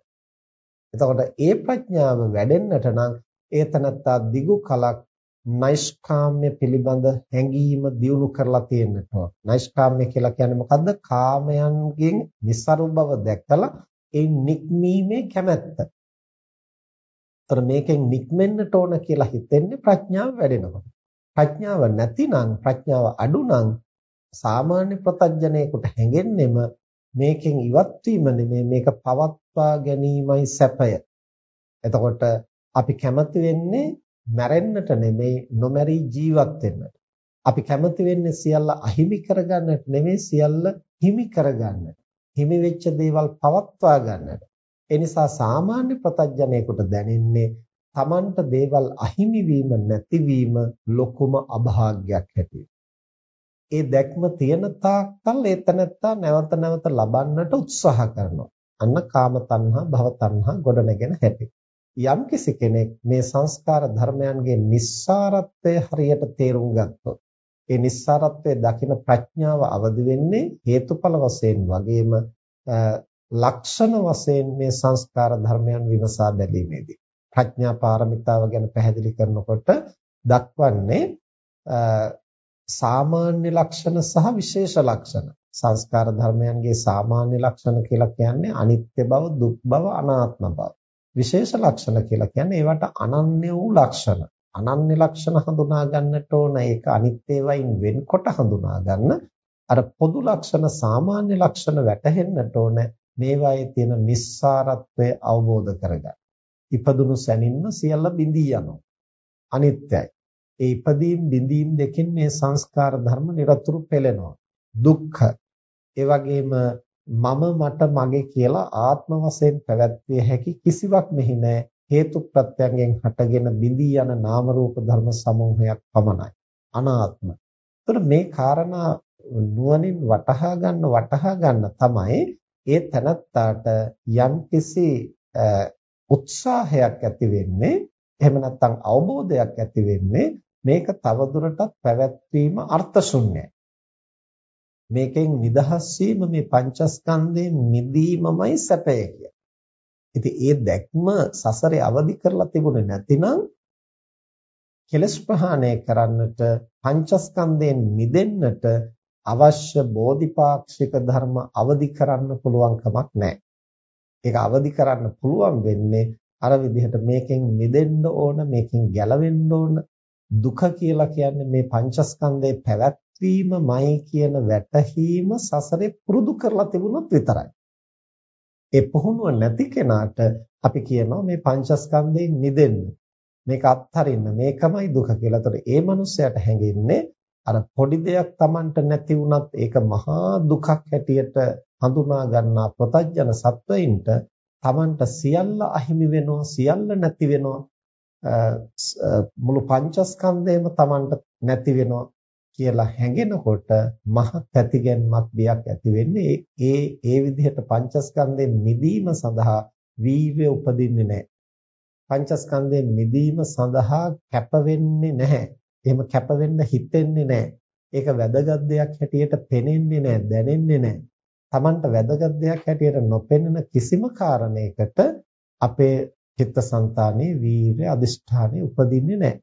එතකොට ඒ ප්‍රඥාව වැඩෙන්නට නම් ඒ තනත්තා දිගු කලක් නෛෂ්කාම්‍ය පිළිබඳ හැඟීම දියුණු කරලා තියෙන්නට ඕන. නෛෂ්කාම්‍ය කියලා කියන්නේ මොකද්ද? කාමයන්ගෙන් નિසරු බව දැකලා ඒ නික්මීමේ කැමැත්ත. ତර මේකෙන් නික්මෙන්නට ඕන කියලා හිතෙන්නේ ප්‍රඥාව වැඩෙනකොට. ප්‍රඥාව නැතිනම් ප්‍රඥාව අඩු නම් සාමාන්‍ය ප්‍රතඥයෙකුට හැඟෙන්නෙම මේකෙන් ඉවත් වීම නෙමෙයි මේක පවත්වා ගැනීමයි සැපය. එතකොට අපි කැමති වෙන්නේ මැරෙන්නට නෙමෙයි නොමැරි ජීවත් වෙන්නට. අපි කැමති වෙන්නේ සියල්ල අහිමි කරගන්නට නෙමෙයි සියල්ල හිමි කරගන්නට. හිමි වෙච්ච දේවල් පවත්වා ගන්නට. ඒ නිසා සාමාන්‍ය ප්‍රතඥයෙකුට දැනෙන්නේ Tamanට දේවල් අහිමි වීම නැතිවීම ලොකුම අභාග්යක් හැටියට. ඒ දැක්ම තියෙන තාක්කල් ඒ තනත්තා නැවත නැවත ලබන්නට උත්සාහ කරනවා. අන්න කාම තණ්හා, භව තණ්හා ගොඩනගෙන හැටි. යම් කිසි කෙනෙක් මේ සංස්කාර ධර්මයන්ගේ නිස්සාරත්වය හරියට තේරුම් ගත්තොත් ඒ නිස්සාරත්වයේ දකින ප්‍රඥාව අවදි වෙන්නේ හේතුඵල වශයෙන් වගේම ලක්ෂණ වශයෙන් මේ සංස්කාර ධර්මයන් විමසා බැලීමේදී ප්‍රඥා පාරමිතාව ගැන පැහැදිලි කරනකොට දක්වන්නේ සාමාන්‍ය ලක්ෂණ සහ විශේෂ ලක්ෂණ සංස්කාර ධර්මයන්ගේ සාමාන්‍ය ලක්ෂණ කියලා කියන්නේ අනිත්‍ය බව දුක් බව අනාත්ම බව විශේෂ ලක්ෂණ කියලා කියන්නේ ඒවට අනන්‍ය වූ ලක්ෂණ අනන්‍ය ලක්ෂණ හඳුනා ගන්නට ඕන ඒක අනිත්‍ය වයින් වෙන්කොට හඳුනා ගන්න අර පොදු ලක්ෂණ සාමාන්‍ය ලක්ෂණ වැටහෙන්නට ඕන මේවායේ තියෙන නිස්සාරත්වය අවබෝධ කරගන්න. ඉපදුණු සැනින්ම සියල්ල බිඳී යනවා. අනිත්‍යයි. ඒ ඉපදීම් බිඳීම් දෙකෙන් මේ සංස්කාර ධර්ම නිරතුරු පෙළෙනවා. දුක්ඛ. ඒ වගේම මම මට මගේ කියලා ආත්ම වශයෙන් පැවැත්විය හැකි කිසිවක් මෙහි නැහැ. හේතු ප්‍රත්‍යයෙන් හටගෙන බිඳී යන නාම රූප ධර්ම සමූහයක් පමණයි. අනාත්ම. එතකොට මේ කාරණා නුවණින් වටහා ගන්න වටහා ගන්න තමයි ඒ තනත්තාට යම්කිසි උත්සාහයක් ඇති වෙන්නේ එහෙම නැත්නම් අවබෝධයක් ඇති වෙන්නේ මේක තවදුරටත් පැවැත්වීම අර්ථ ශුන්‍යයි. මේකෙන් නිදහස් වීම මේ පංචස්කන්ධයෙන් මිදීමමයි සැපය කියන්නේ. ඉතින් ඒ දැක්ම සසරේ අවදි කරලා තිබුණේ නැතිනම් කෙලස් ප්‍රහාණය කරන්නට පංචස්කන්ධයෙන් මිදෙන්නට අවශ්‍ය බෝධිපාක්ෂික ධර්ම අවදි කරන්න පුළුවන් කමක් නැහැ. ඒක අවදි කරන්න පුළුවන් වෙන්නේ අර විදිහට මේකෙන් මිදෙන්න ඕන මේකෙන් ගැලවෙන්න ඕන දුක කියලා කියන්නේ මේ පංචස්කන්ධේ පැවැත්වීමමයි කියන වැටහීම සසරේ පුරුදු කරලා තිබුණොත් විතරයි. ඒ පුහුණුව නැති කෙනාට අපි කියනවා මේ පංචස්කන්ධයෙන් මිදෙන්න. මේක අත්හරින්න මේකමයි දුක කියලා. ඒතකොට ඒ මනුස්සයාට හැඟෙන්නේ අර පොඩි දෙයක් Tamanට නැති වුණත් ඒක මහා දුකක් හැටියට හඳුනා ගන්නා ප්‍රතඥන සත්වයින්ට Tamanට සියල්ල අහිමි වෙනවා සියල්ල නැති වෙනවා මුළු පංචස්කන්ධයම Tamanට නැති වෙනවා කියලා හැඟෙනකොට මහ පැතිගැන්මක් බියක් ඇති වෙන්නේ ඒ ඒ විදිහට පංචස්කන්ධයෙන් මිදීම සඳහා වීර්ය උපදින්නේ නැහැ. පංචස්කන්ධයෙන් මිදීම සඳහා කැප වෙන්නේ නැහැ. එහෙම කැප වෙන්න හිතෙන්නේ නැහැ. ඒක වැදගත් දෙයක් හැටියට පෙනෙන්නේ නැහැ, දැනෙන්නේ නැහැ. Tamanට වැදගත් දෙයක් හැටියට නොපෙනෙන කිසිම කාරණයකට අපේ චිත්තසංතානයේ වීර්ය අදිෂ්ඨානෙ උපදින්නේ නැහැ.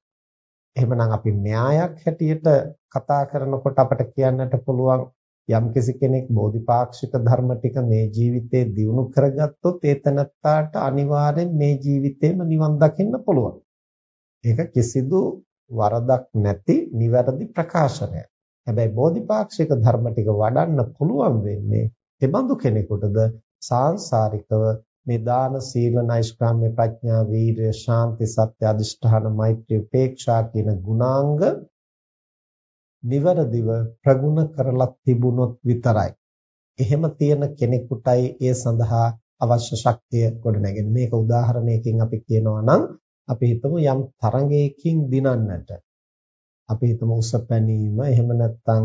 එහෙමනම් අපි න්‍යායක් හැටියට කතා කරනකොට අපට කියන්නට පුළුවන් යම්කිසි කෙනෙක් බෝධිපාක්ෂික ධර්ම ටික මේ ජීවිතේ දියුණු කරගත්තොත් ඒ තනත්තාට අනිවාර්යෙන් මේ ජීවිතේම නිවන් දකින්න පුළුවන්. ඒක කිසිදු වරදක් නැති නිවැරදි ප්‍රකාශනයක්. හැබැයි බෝධිපාක්ෂික ධර්ම ටික වඩන්න පුළුවන් වෙන්නේ එබඳු කෙනෙකුටද සාංශාරිකව මේ දාන සීල නෛෂ්ක්‍රම්‍ය ප්‍රඥා වීර්ය ශාන්ති සත්‍ය අධිෂ්ඨාන මෛත්‍රී උපේක්ෂා කියන ගුණාංග නිවරදිව ප්‍රගුණ කරලා තිබුණොත් විතරයි. එහෙම තියෙන කෙනෙකුටයි ඒ සඳහා අවශ්‍ය ශක්තිය ගොඩනැගෙන්නේ. මේක උදාහරණයකින් අපි කියනවා නම් අපි හිතමු යම් තරඟයකින් දිනන්නට. අපි හිතමු උස පැනීම, එහෙම නැත්නම්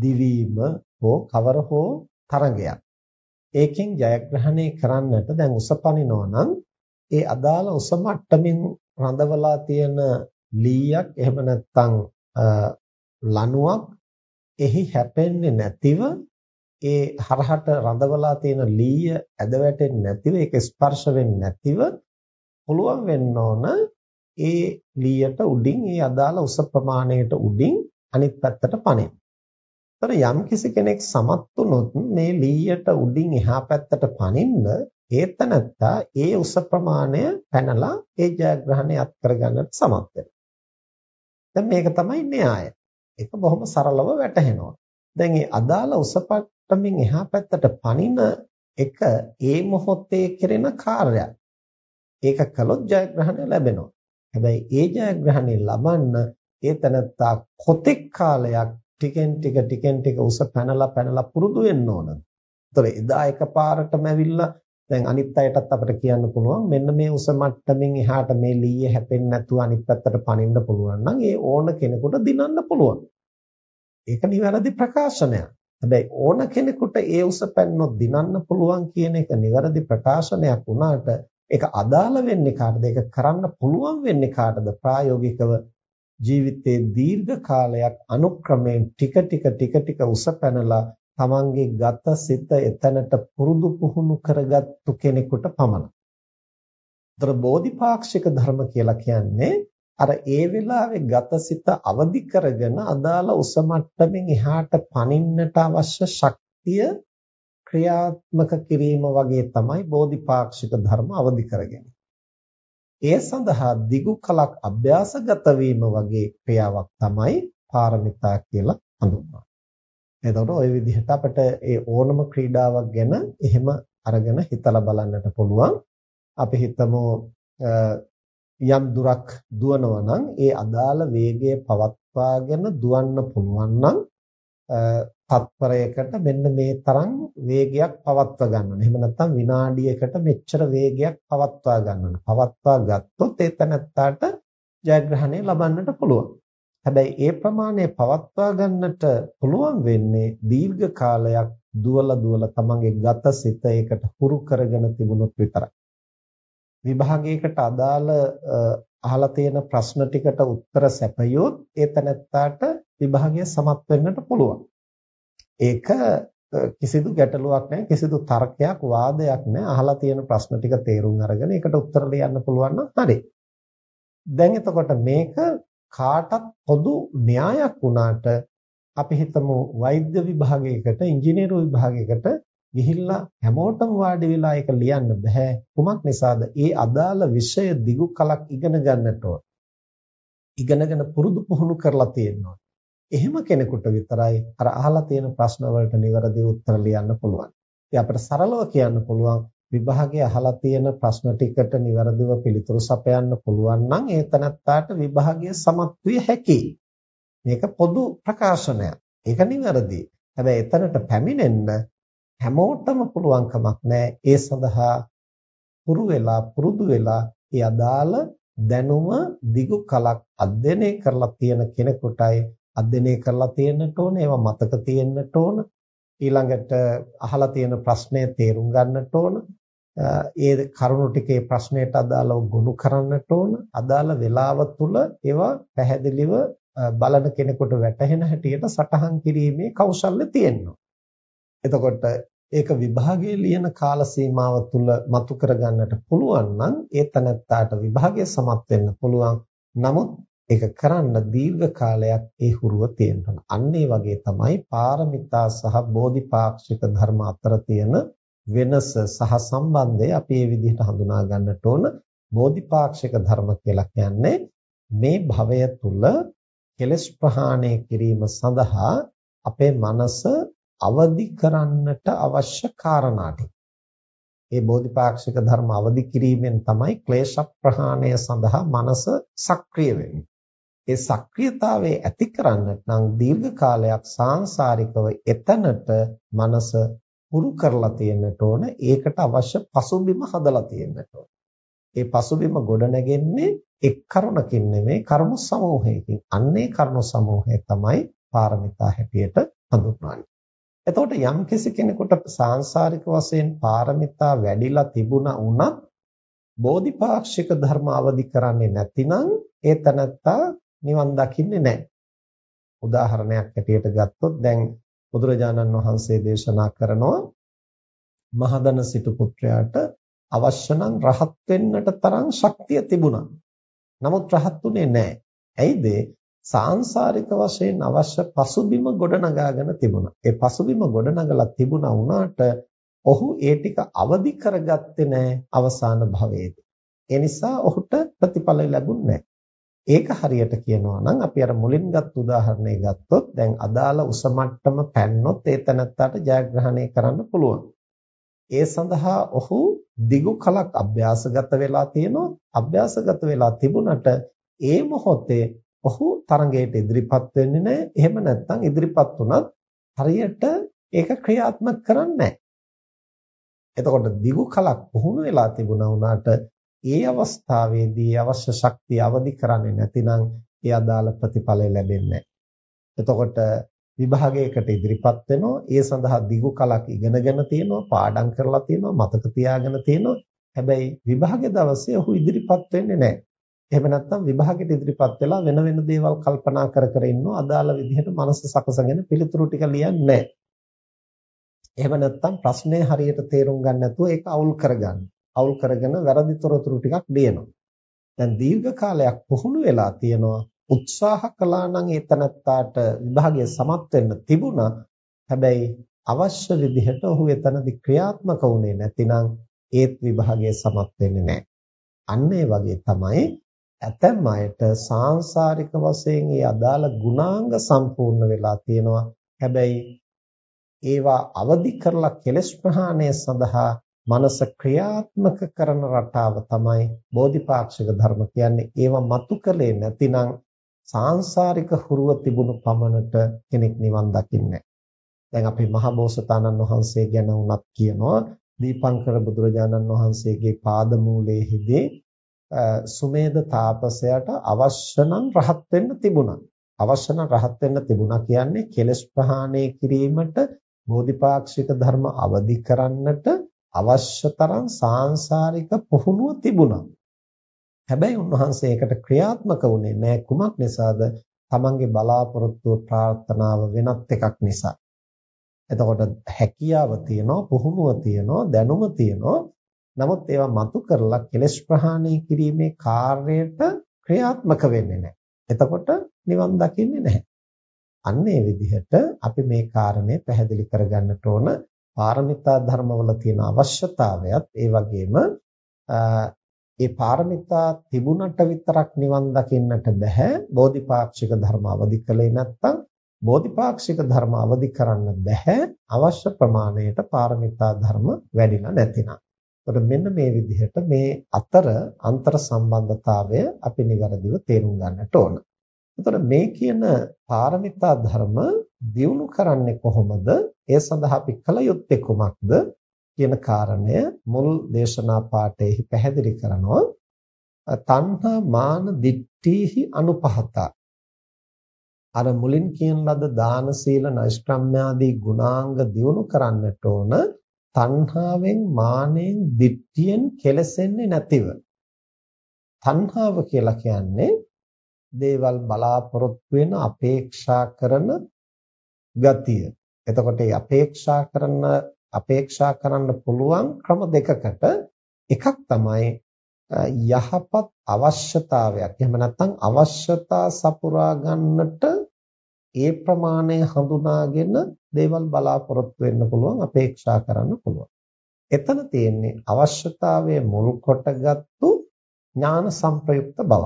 දිවීම හෝ කවර හෝ තරඟයක්. ඒකෙන් ජයග්‍රහණය කරන්නට දැන් උස පනිනවා නම් ඒ අදාළ උස මට්ටමින් රඳවලා තියෙන ලීයක් එහෙම නැත්නම් ලණුවක් එහි හැපෙන්නේ නැතිව ඒ හරහට රඳවලා තියෙන ලීය ඇද වැටෙන්නේ නැතිව ඒක ස්පර්ශ වෙන්නේ නැතිව පුළුවන් වෙන්න ඕන ඒ ලීයට උඩින් ඒ අදාළ උස ප්‍රමාණයට උඩින් අනිත් පැත්තට පනින්න. ତර යම් කිසි කෙනෙක් සමත් වුණොත් මේ ලීයට උඩින් එහා පැත්තට පනින්න ඒතනත්තා ඒ උස ප්‍රමාණය පැනලා ඒ ජයග්‍රහණය අත් කරගන්නට සමත් වෙනවා. දැන් මේක තමයි න්‍යාය. ඒක බොහොම සරලව වැටහෙනවා. දැන් මේ අදාළ උස පට්ටමින් එහා පැත්තට පනින එක ඒ මොහොතේ කෙරෙන කාර්යයක්. ඒක කළොත් ජයග්‍රහණය ලැබෙනවා. හැබැයි ඒ ජයග්‍රහණය ලබන්න ඒ තනත්තා කොතෙක් කාලයක් ටිකෙන් ටික ටිකෙන් ටික උස පැනලා පැනලා පුරුදු වෙන්න ඕනද? ඒතර එදා එකපාරටම ඇවිල්ලා දැන් අනිත් අයටත් අපිට කියන්න පුළුවන් මෙන්න මේ උස මට්ටමින් එහාට මේ ලීය හැපෙන්නේ නැතුව අනිත් පැත්තට පනින්න පුළුවන් නම් ඒ ඕන කෙනෙකුට දිනන්න පුළුවන්. ඒක නිවැරදි ප්‍රකාශනයක්. හැබැයි ඕන කෙනෙකුට ඒ උස පැන්නොත් දිනන්න පුළුවන් කියන එක නිවැරදි ප්‍රකාශනයක් වුණාට ඒක අදාළ වෙන්නේ කාටද? ඒක කරන්න පුළුවන් වෙන්නේ කාටද? ප්‍රායෝගිකව ජීවිතයේ දීර්ඝ කාලයක් අනුක්‍රමයෙන් ටික ටික ටික ටික උස පැනලා තමන්ගේ ගත සිත එතනට පුරුදු පුහුණු කරගත්තු කෙනෙකුට පමණයි. ତර බෝධිපාක්ෂික ධර්ම කියලා කියන්නේ අර ඒ වෙලාවේ ගත සිත අවදි කරගෙන අදාළ උස මට්ටමින් එහාට පනින්නට අවශ්‍ය ශක්තිය ක්‍රියාත්මක කිරීම වගේ තමයි බෝධිපාක්ෂික ධර්ම අවදි කරගන්නේ. ඒ සඳහා දිගු කලක් අභ්‍යාසගත වීම වගේ ක්‍රියාවක් තමයි පාරමිතා කියලා හඳුන්වන්නේ. එතකොට ওই විදිහට අපිට ඒ ඕනම ක්‍රීඩාවක් ගැන එහෙම අරගෙන හිතලා බලන්නට පුළුවන්. අපි හිතමු යම් දුරක් දුවනවා නම් ඒ අදාළ වේගය පවත්වාගෙන දුවන්න පුළුවන් නම් තත්පරයකට මෙන්න මේ තරම් වේගයක් පවත්වා ගන්න ඕනේ. එහෙම නැත්නම් විනාඩියකට මෙච්චර වේගයක් පවත්වා ගන්න ඕනේ. පවත්වා ගත්තොත් ඒ තැනත්තාට ජයග්‍රහණය ලබන්නට පුළුවන්. හැබැයි ඒ ප්‍රමාණය පවත්වා ගන්නට පුළුවන් වෙන්නේ දීර්ඝ කාලයක් දුවලා දුවලා තමන්ගේ ගත සිත ඒකට හුරු කරගෙන තිබුණොත් විතරයි. විභාගයකට අදාළ අහලා තියෙන ප්‍රශ්න ටිකට උත්තර සැපයොත් ඒ තැනත්තාට විභාගය සමත් වෙන්නට පුළුවන්. ඒක කිසිදු ගැටලුවක් නැහැ කිසිදු තර්කයක් වාදයක් නැහැ අහලා තියෙන ප්‍රශ්න ටික තේරුම් අරගෙන ඒකට උත්තර ලියන්න පුළුවන් නම් හරි. දැන් එතකොට මේක කාටත් පොදු න්‍යායක් වුණාට අපි හිතමු වෛද්‍ය විභාගයකට ඉංජිනේරු විභාගයකට ගිහිල්ලා හැමෝටම වාඩි වෙලා ඒක ලියන්න බෑ. කුමක් නිසාද? ඒ අදාළ විෂය දිගු කලක් ඉගෙන ගන්නට ඕන. ඉගෙනගෙන පුරුදු පුහුණු කරලා තියෙනවා. එහෙම කෙනෙකුට විතරයි අර අහලා තියෙන ප්‍රශ්න වලට නිවැරදිව උත්තර ලියන්න පුළුවන්. ඉතින් අපිට සරලව කියන්න පුළුවන් විභාගයේ අහලා තියෙන ප්‍රශ්න ටිකට නිවැරදිව පිළිතුරු සපයන්න පුළුවන් නම් ඒ තනත්තාට විභාගයේ සමත් විය හැකියි. මේක පොදු ප්‍රකාශනයක්. ඒක නිවැරදි. හැබැයි එතනට පැමිණෙන්න හැමෝටම පුළුවන් කමක් නැහැ. ඒ සඳහා පුරු වෙලා පුරුදු වෙලා ඒ අදාළ දැනුම දිගු කලක් අධ්‍යයනය කරලා තියෙන කෙනෙකුටයි අධ්‍යයනය කරලා තියෙන්නට ඕන ඒවා මතක තියෙන්නට ඕන ඊළඟට අහලා තියෙන ප්‍රශ්නය තේරුම් ගන්නට ඕන ඒ කරුණු ටිකේ ප්‍රශ්නයට අදාළව ගොනු කරන්නට ඕන අදාළ වේලාව තුල ඒවා පැහැදිලිව බලන කෙනෙකුට වැටහෙන හැටියට සටහන් කිරීමේ කෞශල්‍ය තියෙනවා. එතකොට ඒක විභාගයේ ලියන කාල සීමාව තුල මතු කරගන්නට පුළුවන් නම් ඒ තනත්තාට විභාගය සමත් වෙන්න පුළුවන්. නමුත් ඒක කරන්න දීර්ඝ කාලයක් ඒ හුරුව තියෙනවා. අන්න ඒ වගේ තමයි පාරමිතා සහ බෝධිපාක්ෂික ධර්ම අතර තියෙන වෙනස සහ සම්බන්ධය අපි මේ විදිහට හඳුනා ගන්නට ඕන. බෝධිපාක්ෂික ධර්ම කියලා කියන්නේ මේ භවය තුල කෙලස් ප්‍රහාණය කිරීම සඳහා අපේ මනස අවදි කරන්නට අවශ්‍ය කාරණා ඒ බෝධිපාක්ෂික ධර්ම අවදි කිරීමෙන් තමයි ක්ලේශ ප්‍රහාණය සඳහා මනස සක්‍රිය වෙන්නේ. ඒ සක්‍රියතාවයේ ඇති කරන්නට නම් දීර්ඝ කාලයක් සාංශාරිකව එතනට මනස පුරු කරලා තියෙන්නට ඕන. ඒකට අවශ්‍ය පසුබිම හදලා තියෙන්නට ඕන. ඒ පසුබිම ගොඩනගෙන්නේ එක් කරුණකින් නෙමෙයි කර්ම සමූහයකින්. අන්නේ කර්ම සමූහය තමයි පාරමිතා හැටියට හඳුන්වන්නේ. එතකොට යම් කෙනෙකුට සාංශාරික වශයෙන් පාරමිතා වැඩිලා තිබුණා වුණත් බෝධිපාක්ෂික ධර්ම අවදි කරන්නේ නැතිනම් ඒ තනත්තා නිවන් දකින්නේ නැහැ. උදාහරණයක් ඇටියට ගත්තොත් දැන් බුදුරජාණන් වහන්සේ දේශනා කරනවා මහදන සිටු පුත්‍රයාට අවශ්‍ය නම් රහත් වෙන්නට තරම් ශක්තිය තිබුණා. නමුත් රහත් උනේ නැහැ. ඇයිද? සාංශාරික වශයෙන් අවශ්‍ය පසුබිම ගොඩනගාගෙන තිබුණා. ඒ පසුබිම ගොඩනගලා තිබුණා වුණාට ඔහු ඒ ටික අවදි කරගත්තේ නැහැ අවසාන භවයේදී. ඒ නිසා ඔහුට ප්‍රතිඵල ලැබුණේ ඒක හරියට කියනවා නම් අපි අර මුලින් ගත් උදාහරණය ගත්තොත් දැන් අදාළ උස මට්ටම පැන්නොත් ඒ තැනත්තාට ජයග්‍රහණය කරන්න පුළුවන්. ඒ සඳහා ඔහු දිගු කලක් අභ්‍යාසගත වෙලා තියෙනවා. අභ්‍යාසගත වෙලා තිබුණට ඒ මොහොතේ ඔහු තරඟයට ඉදිරිපත් වෙන්නේ නැහැ. එහෙම නැත්නම් ඉදිරිපත් වුණත් හරියට ඒක ක්‍රියාත්මක කරන්නේ නැහැ. එතකොට දිගු කලක් පුහුණු වෙලා තිබුණා වුණාට ඒ අවස්ථාවේදී අවශ්‍ය ශක්තිය අවදි කරන්නේ නැතිනම් ඒ අදාළ ප්‍රතිඵලය ලැබෙන්නේ එතකොට විභාගයකට ඉදිරිපත් වෙනවා ඒ සඳහා දිගු කලක් ඉගෙනගෙන තියෙනවා පාඩම් කරලා තියෙනවා මතක තියාගෙන තියෙනවා හැබැයි විභාගයේ දවසේ ඔහු ඉදිරිපත් වෙන්නේ නැහැ එහෙම නැත්නම් විභාගෙට ඉදිරිපත් වෙලා වෙන වෙන දේවල් කල්පනා කර කර ඉන්නවා අදාළ විදිහට මනස සකසගෙන පිළිතුරු ටික ලියන්නේ නැහැ. එහෙම නැත්නම් ප්‍රශ්නේ හරියට තේරුම් ගන්න නැතුව ඒක අවුල් කරගන්න. අවුල් කරගෙන වැරදි තොරතුරු ටිකක් ලියනවා. දැන් දීර්ඝ කාලයක් පුහුණු වෙලා තියෙනවා උත්සාහ කළා නම් ඒ තනත්තාට විභාගය සමත් වෙන්න තිබුණා. හැබැයි අවශ්‍ය විදිහට ඔහු එතනදි ක්‍රියාත්මක වුණේ නැතිනම් ඒත් විභාගය සමත් වෙන්නේ නැහැ. අන්න ඒ වගේ තමයි ඇතැම් අයට සාංශාරික වශයෙන් ඒ අදාළ ගුණාංග සම්පූර්ණ වෙලා තියෙනවා. හැබැයි ඒවා අවදි කරලා කෙලස් ප්‍රහාණය සඳහා මනස ක්‍රියාත්මක කරන රටාව තමයි බෝධිපාක්ෂික ධර්ම කියන්නේ. ඒවා මතු කලේ නැතිනම් සාංශාරික හුරුව තිබුණු පමණට කෙනෙක් නිවන් දකින්නේ දැන් අපි මහබෝසතාණන් වහන්සේ ගැන උනත් කියනවා දීපංකර බුදුරජාණන් වහන්සේගේ පාදමූලයේදී සුමේද තාපසයාට අවශ්‍ය නම් රහත් වෙන්න තිබුණා. අවශ්‍ය නම් රහත් වෙන්න තිබුණා කියන්නේ කෙලස් ප්‍රහාණය කිරීමට බෝධිපාක්ෂික ධර්ම අවදි කරන්නට අවශ්‍ය තරම් සාංශාරික පුහුණුව තිබුණා. හැබැයි උන්වහන්සේ ඒකට ක්‍රියාත්මක වුණේ නැහැ කුමක් නිසාද? තමන්ගේ බලාපොරොත්තුව ප්‍රාර්ථනාව වෙනත් එකක් නිසා. එතකොට හැකියාව තියෙනවා, පුහුණුව තියෙනවා, දැනුම තියෙනවා. නමුත් ඒවා මතු කරලා කෙලෙස් ප්‍රහාණය කිරීමේ කාර්යයට ක්‍රියාත්මක වෙන්නේ නැහැ. එතකොට නිවන් දකින්නේ නැහැ. අන්න ඒ විදිහට අපි මේ කාරණේ පැහැදිලි කරගන්නට ඕන පාරමිතා ධර්මවල තියෙන අවශ්‍යතාවයත් ඒ වගේම ඒ පාරමිතා තිබුණට විතරක් නිවන් දකින්නට බෑ බෝධිපාක්ෂික ධර්ම අවදි කළේ නැත්නම් බෝධිපාක්ෂික ධර්ම අවදි කරන්න බෑ අවශ්‍ය ප්‍රමාණයට පාරමිතා ධර්ම වැඩිලා නැතිනම් එතකොට මෙන්න මේ විදිහට මේ අතර අන්තර් සම්බන්ධතාවය අපි નિවරදිව තේරුම් ගන්නට ඕන. එතකොට මේ කියන පාරමිතා ධර්ම දියුණු කරන්නේ කොහොමද? ඒ සඳහා අපි කල යුත්තේ කුමක්ද? කියන කාරණය මුල් දේශනා පාඩේහි පැහැදිලි කරනවා. තණ්හා මාන දිට්ඨිහි අනුපහතා අර මුලින් කියන ලද දාන සීල නෛෂ්ක්‍රම්‍යාදී ගුණාංග දියුණු කරන්නට ඕන තණ්හාවෙන් මානෙන් දිට්ඨියෙන් කෙලසෙන්නේ නැතිව තණ්හාව කියලා කියන්නේ දේවල් බලාපොරොත්තු වෙන අපේක්ෂා කරන ගතිය. එතකොට මේ අපේක්ෂා කරන අපේක්ෂා කරන්න පුළුවන් ක්‍රම දෙකකට එකක් තමයි යහපත් අවශ්‍යතාවයක්. එහෙම නැත්නම් අවශ්‍යතා සපුරා ගන්නට ඒ ප්‍රමාණය හඳුනාගෙන දේවල් බලාපොරොත්තු වෙන්න පුළුවන් අපේක්ෂා කරන්න පුළුවන්. එතන තියෙන්නේ අවශ්‍යතාවයේ මුල් කොටගත්තු ඥාන සංප්‍රයුක්ත බව.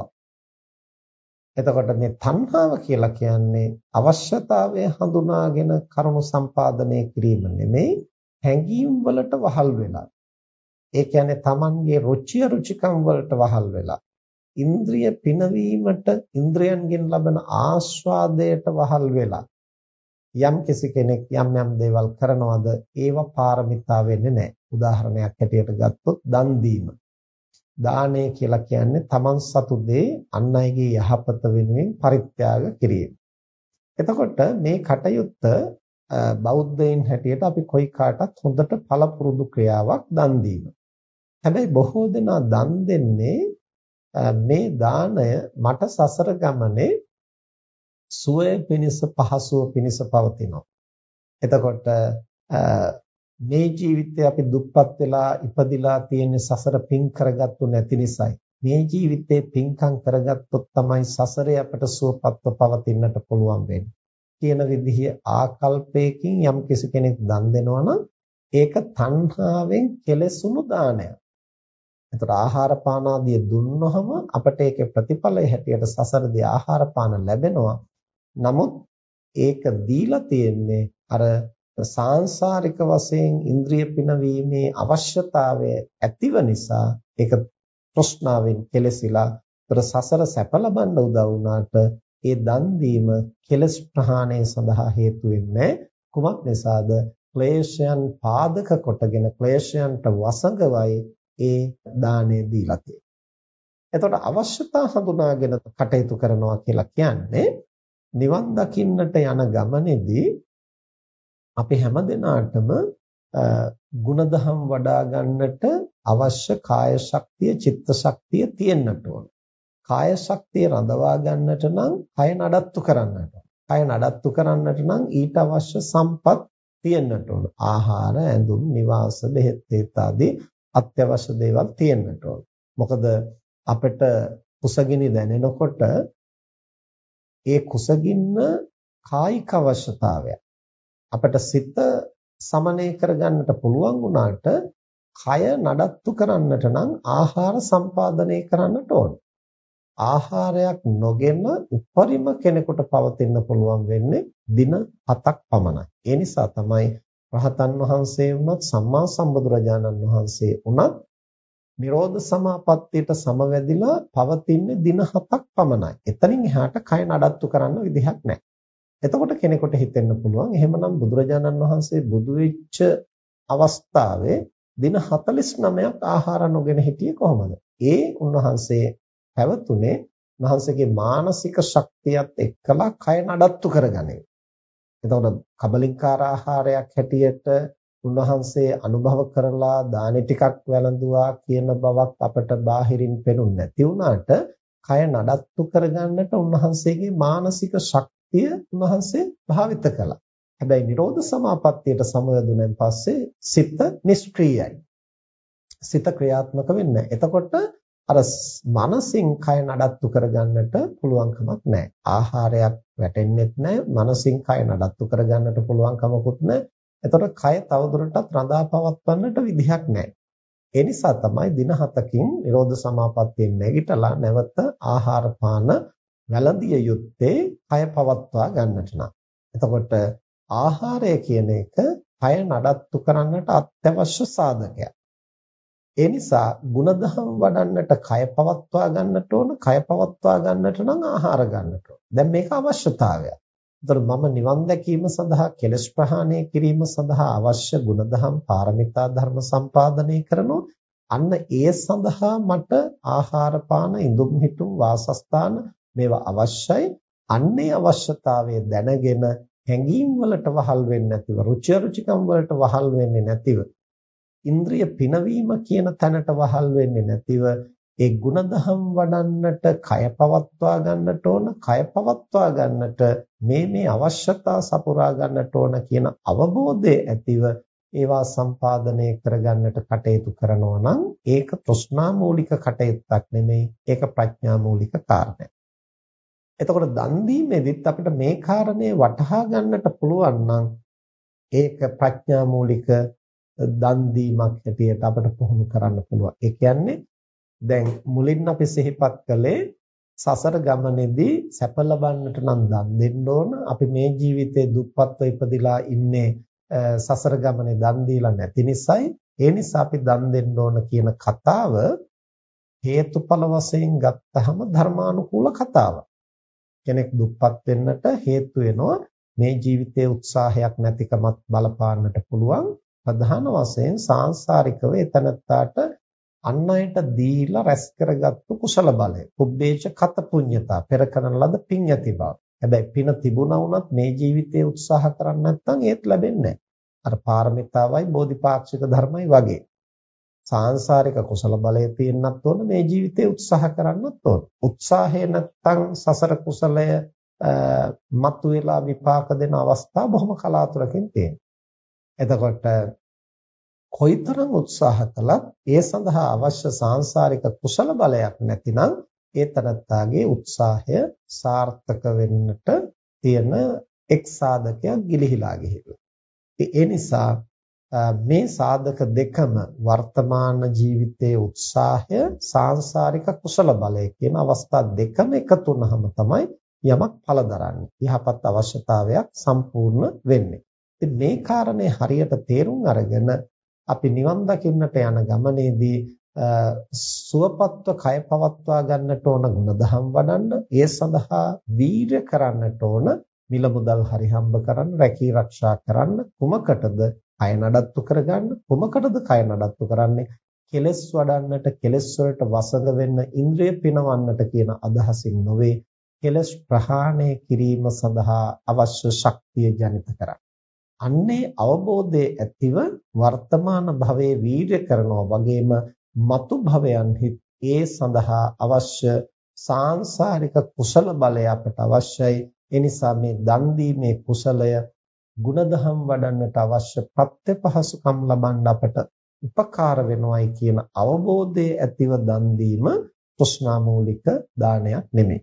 එතකොට මේ තණ්හාව කියලා කියන්නේ අවශ්‍යතාවය හඳුනාගෙන කරුණු සම්පාදනය කිරීම නෙමෙයි හැඟීම් වලට වහල් වෙලා. ඒ කියන්නේ Tamanගේ රුචි අරුචිකම් වලට වහල් වෙලා. ඉන්ද්‍රිය පිනවීමට ඉන්ද්‍රයන්ගෙන් ලබන ආස්වාදයට වහල් වෙලා යම් කෙනෙක් යම් යම් දේවල් කරනවද ඒවා පාරමිතා වෙන්නේ නැහැ. උදාහරණයක් හැටියට ගත්තොත් දන් දීම. දානය කියලා කියන්නේ තමන් සතු දේ අන් අයගේ යහපත වෙනුවෙන් පරිත්‍යාග කිරීම. එතකොට මේ කටයුත්ත බෞද්ධයින් හැටියට අපි කොයි කාටත් හොඳට පළපුරුදු ක්‍රියාවක් දන් දීම. හැබැයි බොහෝ දෙනා දන් දෙන්නේ මේ දාණය මට සසර ගමනේ සුවය පිණිස පහසුව පිණිස පවතිනවා. එතකොට මේ ජීවිතේ අපි දුප්පත් වෙලා ඉපදිලා තියෙන සසර පින් කරගත්තු නැති නිසායි. මේ ජීවිතේ පින්කම් කරගත්තොත් තමයි සසරේ අපට සුවපත්ව පවතින්නට පුළුවන් වෙන්නේ. කියන විදිහේ ආකල්පයකින් යම් කෙනෙක් දන් දෙනවා නම් ඒක තණ්හාවෙන් කෙලසුණු දානයක්. එතකොට ආහාර පාන ආදිය දුන්නොහම අපට ඒකේ ප්‍රතිඵලය හැටියට සසරදී ආහාර පාන ලැබෙනවා. නමුත් ඒක දීලා තියෙන්නේ අර සාංශාරික වශයෙන් ඉන්ද්‍රිය පිනවීමේ අවශ්‍යතාවය ඇතිව නිසා ඒක ප්‍රශ්නාවෙන් කෙලසිලා ତර සසර සැප ලබන්න උදව් වුණාට ඒ දන් දීම කෙලස් ප්‍රහාණය සඳහා හේතු වෙන්නේ කුමක් නිසාද ක්ලේශයන් පාදක කොටගෙන ක්ලේශයන්ට වසඟවයි ඒ දාණය දීලා තියෙන්නේ. එතකොට අවශ්‍යතා හඳුනාගෙන කටයුතු කරනවා කියලා කියන්නේ නිවන් දකින්නට යන ගමනේදී අපි හැම දිනාටම ಗುಣධම් වඩා ගන්නට අවශ්‍ය කාය ශක්තිය, චිත්ත ශක්තිය තියෙන්නට ඕන. කාය ශක්තිය රඳවා ගන්නට නම් කය නඩත්තු කරන්නට කය නඩත්තු කරන්නට නම් ඊට අවශ්‍ය සම්පත් තියෙන්නට ඕන. ආහාර, ඇඳුම්, නිවාස, බෙහෙත් ආදී අත්‍යවශ්‍ය දේවල් තියෙන්නට ඕන. මොකද අපිට කුසගිනි දැනෙනකොට ඒ කුසගින්න කායික අවශ්‍යතාවයක්. අපිට සිත සමනය කරගන්නට පුළුවන් වුණාට කය නඩත්තු කරන්නට නම් ආහාර සම්පාදනය කරන්නට ඕන. ආහාරයක් නොගෙන උපරිම කෙනෙකුට පවතින්න පුළුවන් වෙන්නේ දින 7ක් පමණයි. ඒ නිසා තමයි රහතන් වහන්සේ වුණත් සම්මා සම්බුදුරජාණන් වහන්සේ වුණත් නිරෝධ සමාපත්තියට සමවැදිලා පවතින්නේ දින 7ක් පමණයි. එතනින් එහාට කය නඩත්තු කරන්න විදිහක් නැහැ. එතකොට කෙනෙකුට හිතෙන්න පුළුවන් එහෙමනම් බුදුරජාණන් වහන්සේ බුදු වෙච්ච අවස්ථාවේ දින 49ක් ආහාර නොගෙන හිටියේ කොහොමද? ඒ උන්වහන්සේ පැවතුනේ උන්වහන්සේගේ මානසික ශක්තියත් එක්කලා කය නඩත්තු කරගන්නේ. එතකොට කබලින්කාර ආහාරයක් හැටියට උන්වහන්සේ අනුභව කරලා දානි ටිකක් වැළඳුවා කියන බවක් අපට බාහිරින් පෙනුනේ නැති වුණාට කය නඩත්තු කරගන්නට උන්වහන්සේගේ මානසික ශක්තිය උන්වහන්සේ භාවිත කළා. හැබැයි නිරෝධ සමාපත්තියට සමවැදුණෙන් පස්සේ සිත නිෂ්ක්‍රීයයි. සිත ක්‍රියාත්මක වෙන්නේ එතකොට අර මනසින් කය නඩත්තු කරගන්නට පුළුවන් කමක් නැහැ. ආහාරයක් වැටෙන්නෙත් නැහැ. මනසින් කය නඩත්තු කරගන්නට පුළුවන් කමකුත් නැහැ. එතකොට කය තවදුරටත් රඳා පවත්වන්නට විදිහක් නැහැ. ඒ නිසා තමයි දින 7කින් නිරෝධ සමාපත්තියෙන් නැගිටලා නැවත ආහාර පාන වැළඳිය යුත්තේ කය පවත්වා ගන්නට නම්. එතකොට ආහාරය කියන එක කය නඩත්තු කරන්නට අත්‍යවශ්‍ය සාධකයක්. ඒ නිසා ಗುಣධම් වඩන්නට කය පවත්වා ගන්නට ඕන කය පවත්වා ගන්නට නම් ආහාර ගන්නට ඕන. දැන් මේක අවශ්‍යතාවයක්. ඒතර මම නිවන් දැකීම සඳහා කෙලෙස් ප්‍රහාණය කිරීම සඳහා අවශ්‍ය ගුණධම් පාරමිතා ධර්ම සම්පාදනය කරනවා. අන්න ඒ සඳහා මට ආහාර පාන ඉඳුම් හිටුම් වාසස්ථාන මේවා අවශ්‍යයි. අන්නේ අවශ්‍යතාවය දැනගෙන හැඟීම් වලට වහල් වෙන්නේ නැතිව රුචි රුචිකම් වලට වහල් වෙන්නේ නැතිව ඉන්ද්‍රිය පිනවීම කියන තැනට වහල් වෙන්නේ නැතිව ඒ ಗುಣධම් වඩන්නට කය පවත්වා ගන්නට ඕන කය පවත්වා ගන්නට මේ මේ අවශ්‍යතා සපුරා ගන්නට ඕන කියන අවබෝධය ඇතිව ඒවා සම්පාදනය කරගන්නට කටයුතු කරනවා නම් ඒක තෘෂ්ණා මූලික කටයුත්තක් නෙමෙයි ඒක ප්‍රඥා මූලික කාරණයක්. එතකොට දන් දීමේදීත් අපිට මේ කාරණේ වටහා ගන්නට පුළුවන් නම් ඒක ප්‍රඥා මූලික දන් දීමක් හැටියට අපිට පුහුණු කරන්න පුළුවන්. ඒ කියන්නේ දැන් මුලින් අපි සිහිපත් කළේ සසර ගමනේදී සැප ලබන්නට නම් දන් දෙන්න ඕන. අපි මේ ජීවිතේ දුප්පත්ව ඉපදිලා ඉන්නේ සසර ගමනේ දන් දීලා නැති නිසායි. ඒ නිසා අපි දන් දෙන්න ඕන කියන කතාව හේතුඵල වශයෙන් ගත්තහම ධර්මානුකූල කතාවක්. කෙනෙක් දුප්පත් වෙන්නට හේතු වෙනවා මේ ජීවිතයේ උත්සාහයක් නැතිකමත් බලපාන්නට පුළුවන්. ප්‍රධාන වශයෙන් සාංශාරිකව එතනත්තාට අන් අයට දීලා රැස් කරගත්තු කුසල බලය. කුබ්බේච කත පුඤ්ඤතා පෙර කරන ලද පින් ඇති බව. හැබැයි පින තිබුණා වුණත් මේ ජීවිතයේ උත්සාහ කරන්නේ නැත්නම් ඒත් ලැබෙන්නේ අර පාරමිතාවයි බෝධිපාක්ෂික ධර්මයි වගේ. සාංශාරික කුසල බලය තියෙන්නත් ඕන මේ ජීවිතේ උත්සාහ කරන්නත් ඕන. උත්සාහය නැත්නම් සසර කුසලය මතුවලා විපාක දෙන අවස්ථා බොහොම කලාතුරකින් තියෙනවා. එතකොට කොයිතරම් උත්සාහ කළත් ඒ සඳහා අවශ්‍ය සාංශාරික කුසල බලයක් නැතිනම් ඒ තනත්තාගේ උත්සාහය සාර්ථක වෙන්නට තියෙන එක් සාධකයක් ගිලිහිලා ගිහිල්ලා. ඒ නිසා මේ සාධක දෙකම වර්තමාන ජීවිතයේ උත්සාහය සාංශාරික කුසල බලය කියන අවස්ථා දෙකම එකතු වුනහම තමයි යමක් ඵල දරන්නේ. යහපත් අවශ්‍යතාවයක් සම්පූර්ණ වෙන්නේ. ඉතින් මේ කාරණේ හරියට තේරුම් අරගෙන අපි නිවන් දකින්නට යන ගමනේදී සුවපත්ව කය පවත්වා ගන්නට ඕන ಗುಣධම් වඩන්න ඒ සඳහා වීරය කරන්නට ඕන මිල මුදල් හරි හම්බ කරන්න රැකී ආරක්ෂා කරන්න කුමකටද කය නඩත්තු කරගන්න කුමකටද කය නඩත්තු කරන්නේ? කෙලස් වඩන්නට කෙලස් වලට වසඟ වෙන්න ඉන්ද්‍රිය පිනවන්නට කියන අදහසින් නොවේ. කෙලස් ප්‍රහාණය කිරීම සඳහා අවශ්‍ය ශක්තිය ජනිත කරන්නේ. අන්නේ අවබෝධයේ ඇතිව වර්තමාන භවයේ වීර්ය කරනවා වගේම මතු භවයන්හි ඒ සඳහා අවශ්‍ය සාංශාරික කුසල බලය අපට අවශ්‍යයි ඒ නිසා මේ දන් දීමේ කුසලය ಗುಣධම් වඩන්නට අවශ්‍ය ප්‍රත්‍ය පහසුකම් ලබන්න අපට උපකාර වෙනවයි කියන අවබෝධයේ ඇතිව දන් දීම තෘෂ්ණා මූලික දානයක් නෙමෙයි.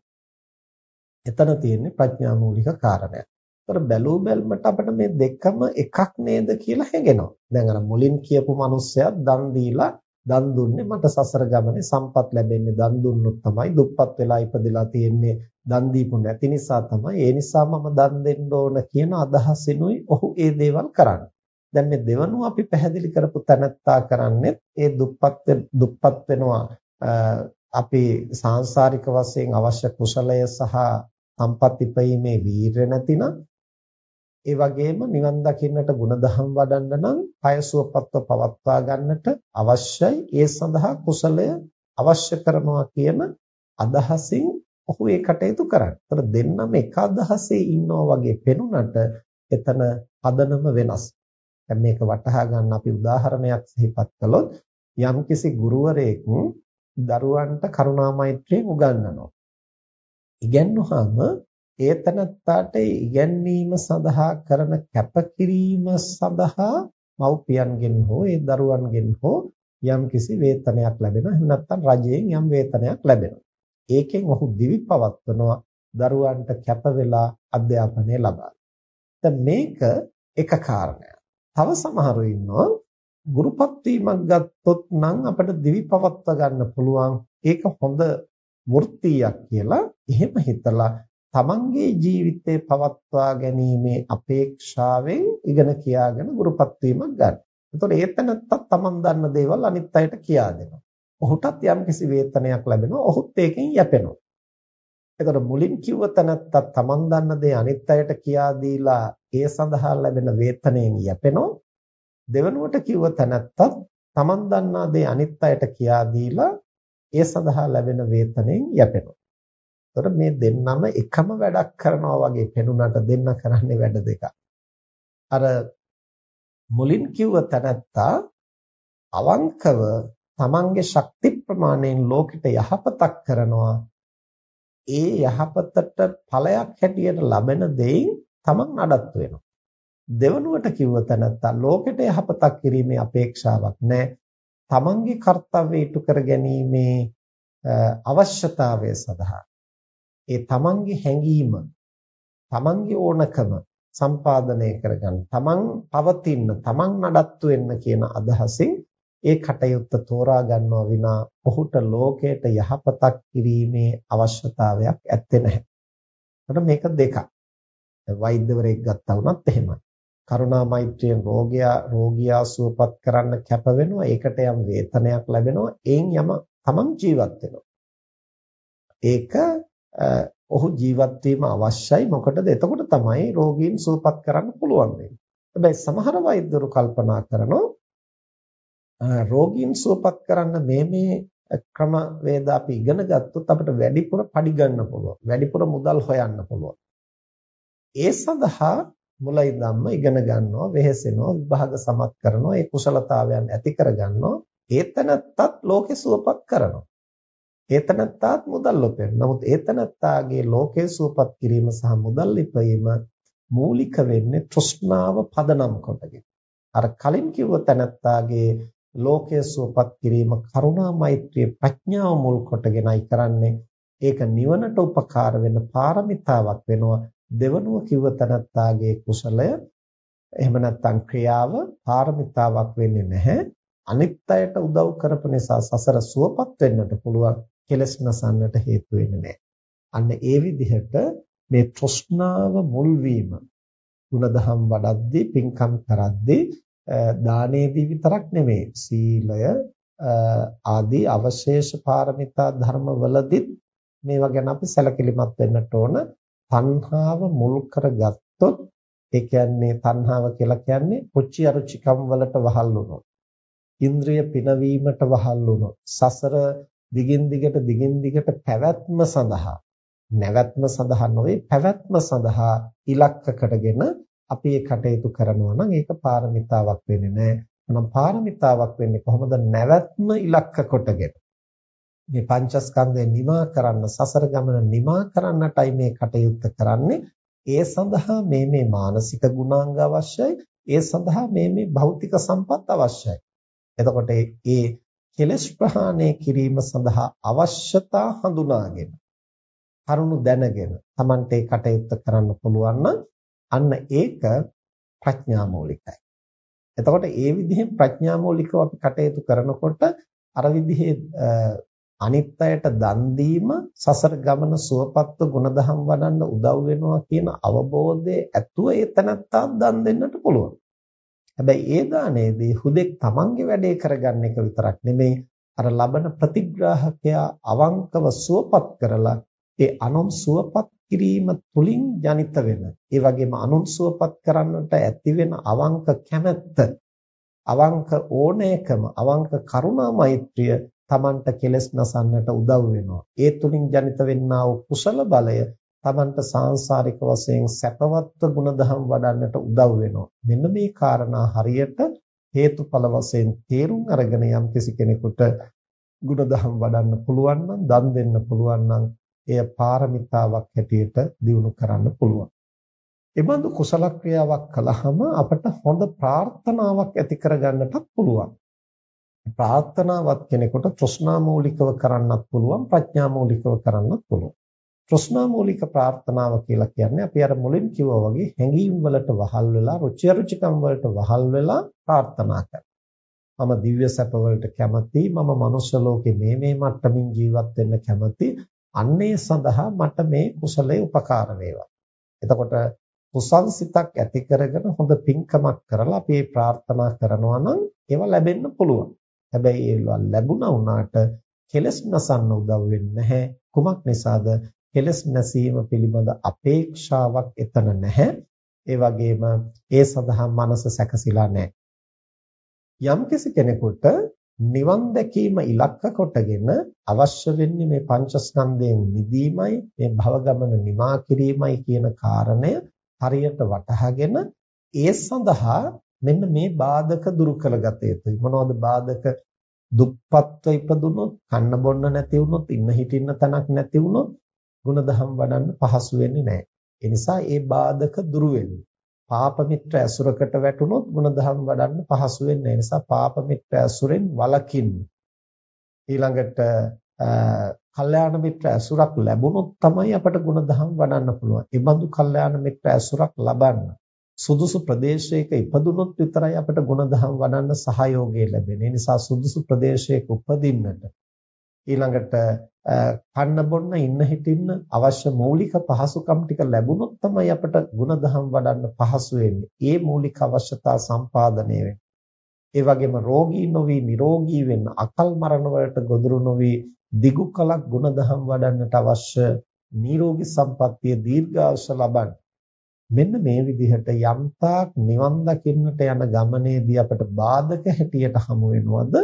එතන තියෙන්නේ ප්‍රඥා මූලික කාරණයක්. ඒතර බැලූ බැල්මට අපිට මේ දෙකම එකක් නේද කියලා හැඟෙනවා. දැන් අර මුලින් කියපු මිනිස්සයා දන් දීලා දන් දුන්නේ මට සසර ගමනේ සම්පත් ලැබෙන්නේ දන් දුන්නොත් තමයි දුප්පත් වෙලා ඉපදලා තියෙන්නේ දන් දීපු නැති නිසා තමයි ඒ නිසා මම දන් දෙන්න ඕන කියන අදහසිනුයි ඔහු ඒ දේවල් කරන්නේ. දැන් මේ දෙවනුව අපි පැහැදිලි කරපු තැනත්තා කරන්නේ ඒ දුප්පත් දුප්පත් වෙනවා අපි සාංශාරික වශයෙන් අවශ්‍ය කුසලය සහ සම්පත් ඉපීමේ වීරය නැතිනම් ඒ වගේම නිවන් දකින්නට ಗುಣධම් වඩන්න නම් කය සුවපත්ව පවත්වා ගන්නට අවශ්‍යයි. ඒ සඳහා කුසලය අවශ්‍ය කරනවා කියන අදහසින් ඔහු ඒ කටයුතු කරන්නේ. ඒතර දෙන්නම එක අදහසේ ඉන්නවා වගේ පෙනුනට එතන පදනම වෙනස්. දැන් මේක වටහා ගන්න අපි උදාහරණයක් සිහිපත් කළොත් යම්කිසි ගුරුවරයෙක් දරුවන්ට කරුණා මෛත්‍රිය උගන්වනවා. ඉගැන්වුවාම ඒ තනත්තාට ඉගැන්වීම සඳහා කරන කැපකිරීම සඳහා මව්පියන්ගෙන් හෝ ඒ දරුවන්ගෙන් හෝ යම් කිසි වේතනයක් ලැබෙනවා එහෙම නැත්නම් රජයෙන් යම් වේතනයක් ලැබෙනවා ඒකෙන් ඔහු දිවි පවත්වනවා දරුවන්ට කැප වෙලා අධ්‍යාපනය ලබා. දැන් මේක එක කාරණයක්. තව සමහරු ඉන්නවා ගුරුපත් වීමක් ගත්තොත් නම් අපිට දිවි පවත්වා ගන්න පුළුවන්. ඒක හොඳ වෘත්තියක් කියලා එහෙම හිතලා තමන්ගේ ජීවිතේ පවත්වා ගැනීමේ අපේක්ෂාවෙන් ඉගෙන කියාගෙන ගුරුපත් වීමක් ගන්න. එතකොට ඒතනත්තත් තමන් දන්න දේවල් අනිත් අයට කියා දෙනවා. ඔහුටත් යම්කිසි වේතනයක් ලැබෙනවා. ඔහුත් ඒකෙන් යැපෙනවා. එතකොට මුලින් කිව්ව තැනත්ත තමන් දන්න දේ අනිත් අයට කියා දීලා ඒ සඳහා ලැබෙන වේතනයෙන් යැපෙනවා. දෙවනුවට කිව්ව තැනත්ත තමන් දන්නා දේ අනිත් අයට කියා දීලා ඒ සඳහා ලැබෙන වේතනයෙන් යැපෙනවා. එතකොට මේ දෙන්නම එකම වැඩක් කරනවා වගේ පෙනුනට දෙන්න කරන්නේ වැඩ දෙකක්. අර මුලින් කිව්ව තැනත්තා අවංකව තමන්ගේ ශක්ති ප්‍රමාණයෙන් ලෝකෙට යහපතක් කරනවා. ඒ යහපතට ඵලයක් හැටියට ලබන දෙයින් තමන් නඩත්තු වෙනවා. දෙවනුවට කිව්ව තැනත්තා ලෝකෙට යහපතක් කිරීමේ අපේක්ෂාවක් නැහැ. තමන්ගේ කාර්යය ඉටු කර ගැනීමේ අවශ්‍යතාවය සඳහා. ඒ තමන්ගේ හැඟීම තමන්ගේ ඕනකම සම්පාදනය කරගන්න තමන් පවතින තමන් නඩත්තු වෙන්න කියන අදහසින් ඒ කටයුත්ත තෝරා ගන්නවා විනා ඔහුට ලෝකයට යහපතක් කිරීමේ අවශ්‍යතාවයක් ඇත්තේ නැහැ. එතකොට මේක දෙකක්. වෛද්‍යවරයෙක් ගත්තා වුණත් එහෙමයි. කරුණා මෛත්‍රියෙන් රෝගියා රෝගියා සුවපත් කරන්න කැප වෙනවා. ඒකට යම් වේතනයක් ලැබෙනවා. එයින් යම තමන් ජීවත් වෙනවා. ඒක ඔහු ජීවත් වීම අවශ්‍යයි. මොකටද? එතකොට තමයි රෝගීන් සුවපත් කරන්න පුළුවන් වෙන්නේ. හැබැයි සමහර වෛද්‍යවරු කල්පනා කරනවා රෝගීන් සුවපත් කරන්න මේ මේ ක්‍රම වේද අපි ඉගෙන ගත්තොත් අපිට වැඩිපුර පඩි ගන්න පුළුවන්. වැඩිපුර මුදල් හොයන්න පුළුවන්. ඒ සඳහා මුලින් ධම්ම ඉගෙන ගන්නවා, වෙහෙසෙනවා, විභාග සමත් කරනවා, ඒ කුසලතාවයන් ඇති කර ගන්නවා. ඒතනත්තත් ලෝකේ සුවපත් කරනවා. ඒතනත්තාත් මුදල් ලොපෙන. නමුත් ඒතනත්තාගේ ලෝකේ සුවපත් කිරීම සහ මුදල් ලිපීම මූලික වෙන්නේ තෘෂ්ණාව පදනම් කොටගෙන. අර කලින් කිව්ව තනත්තාගේ ලෝකයේ සුවපත් කිරීම කරුණා මෛත්‍රිය ප්‍රඥාව මුල් කොටගෙනයි කරන්නේ. ඒක නිවනට උපකාර වෙන පාරමිතාවක් වෙනවා. දෙවනුව කිව්ව තනත්තාගේ කුසලය එහෙම නැත්නම් ක්‍රියාව පාරමිතාවක් වෙන්නේ නැහැ. අනිත් අයට උදව් කරපු නිසා සසර සුවපත් වෙන්නට පුළුවන්. කෙලස් නසන්නට හේතු වෙන්නේ නැහැ. අන්න ඒ විදිහට මේ තෘෂ්ණාව මුල් වීම ಗುಣධම් වඩද්දී පින්කම් කරද්දී දානයේදී විතරක් නෙමෙයි සීලය ආදී අවශේෂ පාරමිතා ධර්මවලදීත් මේවා ගැන අපි සැලකිලිමත් වෙන්නට ඕන තණ්හාව මුල් කරගත්තොත් ඒ කියන්නේ තණ්හාව කියලා කියන්නේ රුචි අරුචිකම් වලට වහල් වුණොත් ඉන්ද්‍රිය පිනවීමට වහල් වුණොත් සසර දිගින් දිගට දිගින් දිගට පැවැත්ම සඳහා නැවැත්ම සඳහා නොවේ පැවැත්ම සඳහා ඉලක්කකටගෙන අපි ඒ කටයුතු කරනවා නම් ඒක පාරමිතාවක් වෙන්නේ නැහැ. එහෙනම් පාරමිතාවක් වෙන්නේ කොහොමද නැවැත්ම ඉලක්ක කොටගෙන. මේ පංචස්කන්ධය නිමා කරන්න සසර ගමන නිමා කරන්නටයි මේ කටයුත්ත කරන්නේ. ඒ සඳහා මේ මේ මානසික ගුණාංග අවශ්‍යයි. ඒ සඳහා මේ මේ භෞතික සම්පත් අවශ්‍යයි. එතකොට ඒ කෙලස් ප්‍රහාණය කිරීම සඳහා අවශ්‍යතා හඳුනාගෙන කරුණු දැනගෙන Tamante කටයුත්ත කරන්න පුළුවන් අන්න ඒක ප්‍රඥා මූලිකයි. එතකොට ඒ විදිහෙන් ප්‍රඥා මූලිකව අපි කටයුතු කරනකොට අර විදිහේ අනිත් අයට දන් දීම සසර ගමන සුවපත්ව ගුණධම් වඩන්න උදව් වෙනවා කියන අවබෝධය ඇතුව ඒ තනත්තා දන් දෙන්නට පුළුවන්. හැබැයි ඒ දානයේදී හුදෙක් තමන්ගේ වැඩේ කරගන්න එක විතරක් නෙමෙයි අර ලබන ප්‍රතිග්‍රාහකයා අවංකව සුවපත් කරලා ඒ අනුන් සුවපත් කිරීම තුලින් ජනිත වෙන. ඒ වගේම අනුන් සුවපත් කරන්නට ඇති වෙන අවංක කැමැත්ත අවංක ඕනෑකම අවංක කරුණා මෛත්‍රිය තමන්ට කෙලස් නසන්නට උදව් වෙනවා. ඒ තුලින් ජනිත වෙන්නා වූ කුසල බලය තමන්ට සාංශාරික වශයෙන් සැපවත්ව ගුණධම් වඩන්නට උදව් වෙනවා. මෙන්න මේ කාරණා හරියට හේතුඵල වශයෙන් තේරුම් අරගෙන යම් කිසි කෙනෙකුට ගුණධම් වඩන්න පුළුවන් නම් දන් දෙන්න පුළුවන් නම් එය පාරමිතාවක් හැටියට දිනු කරන්න පුළුවන්. එබඳු කුසල ක්‍රියාවක් කළාම අපට හොඳ ප්‍රාර්ථනාවක් ඇති කරගන්නටත් පුළුවන්. ප්‍රාර්ථනාවත් කෙනෙකුට තෘෂ්ණා මූලිකව කරන්නත් පුළුවන් ප්‍රඥා මූලිකව කරන්නත් පුළුවන්. තෘෂ්ණා මූලික ප්‍රාර්ථනාව කියලා කියන්නේ අපි අර මුලින් කිව්වා වගේ හැඟීම් වලට වහල් වෙලා රුචි අරුචිකම් වලට වහල් වෙලා ප්‍රාර්ථනා කරනවා. මම දිව්‍ය සැප වලට කැමති, මම මනුෂ්‍ය ලෝකේ මේ මේ මට්ටමින් ජීවත් වෙන්න කැමති. අන්නේ සඳහා මට මේ කුසලයේ උපකාර වේවා. එතකොට කුසල් සිතක් ඇති කරගෙන හොඳ පින්කමක් කරලා අපි ප්‍රාර්ථනා කරනවා නම් ඒවා ලැබෙන්න පුළුවන්. හැබැයි ඒවා ලැබුණා වුණාට කෙලස් නසන්න උදව් වෙන්නේ නැහැ. කුමක් නිසාද? කෙලස් නැසීම පිළිබඳ අපේක්ෂාවක් එතන නැහැ. ඒ වගේම ඒ සඳහා මනස සැකසিলা නැහැ. යම්කිසි කෙනෙකුට නිවන් දැකීම ඉලක්ක කොටගෙන අවශ්‍ය වෙන්නේ මේ පංචස්කන්ධයෙන් මිදීමයි මේ භව ගමන නිමා කිරීමයි කියන කාරණය හරියට වටහාගෙන ඒ සඳහා මෙන්න මේ බාධක දුරු කරගත යුතුයි මොනවද බාධක දුප්පත්ව ඉපදුනොත් කන්න බොන්න නැති වුනොත් ඉන්න හිටින්න තැනක් නැති වුනොත් ಗುಣධම් වඩන්න පහසු වෙන්නේ නැහැ. ඒ නිසා ඒ බාධක දුරු වෙනවා. පාප මිත්‍ර ඇසුරකට වැටුනොත් ಗುಣධම් වඩන්න පහසු වෙන්නේ නැහැ. නිසා පාප මිත්‍ර ඇසුරෙන් වළකින්න. ඊළඟට කල්යාණ මිත්‍ර ඇසුරක් ලැබුණොත් තමයි අපට ಗುಣධම් වඩන්න පුළුවන්. ඒ බඳු කල්යාණ මිත්‍ර ඇසුරක් ලබන්න. සුදුසු ප්‍රදේශයක ඉපදුනොත් විතරයි අපට ಗುಣධම් වඩන්න සහයෝගය ලැබෙන්නේ. නිසා සුදුසු ප්‍රදේශයක උපදින්නට ඊළඟට කන්න බොන්න ඉන්න හිටින්න අවශ්‍ය මූලික පහසුකම් ටික ලැබුණොත් තමයි අපට ගුණධම් වඩන්න පහසු වෙන්නේ. ඒ මූලික අවශ්‍යතා සම්පාදනය වෙන්නේ. ඒ වගේම රෝගී නොවි නිරෝගී වෙන්න අකල් මරණ වලට ගොදුරු නොවි දිගු කලක් ගුණධම් වඩන්නට අවශ්‍ය නිරෝගී සම්පන්නිය දීර්ඝායුෂ ලබන්න මෙන්න මේ විදිහට යම්තාක් නිවන් දකින්නට යන ගමනේදී අපට බාධක හැටියට හමු වෙනවද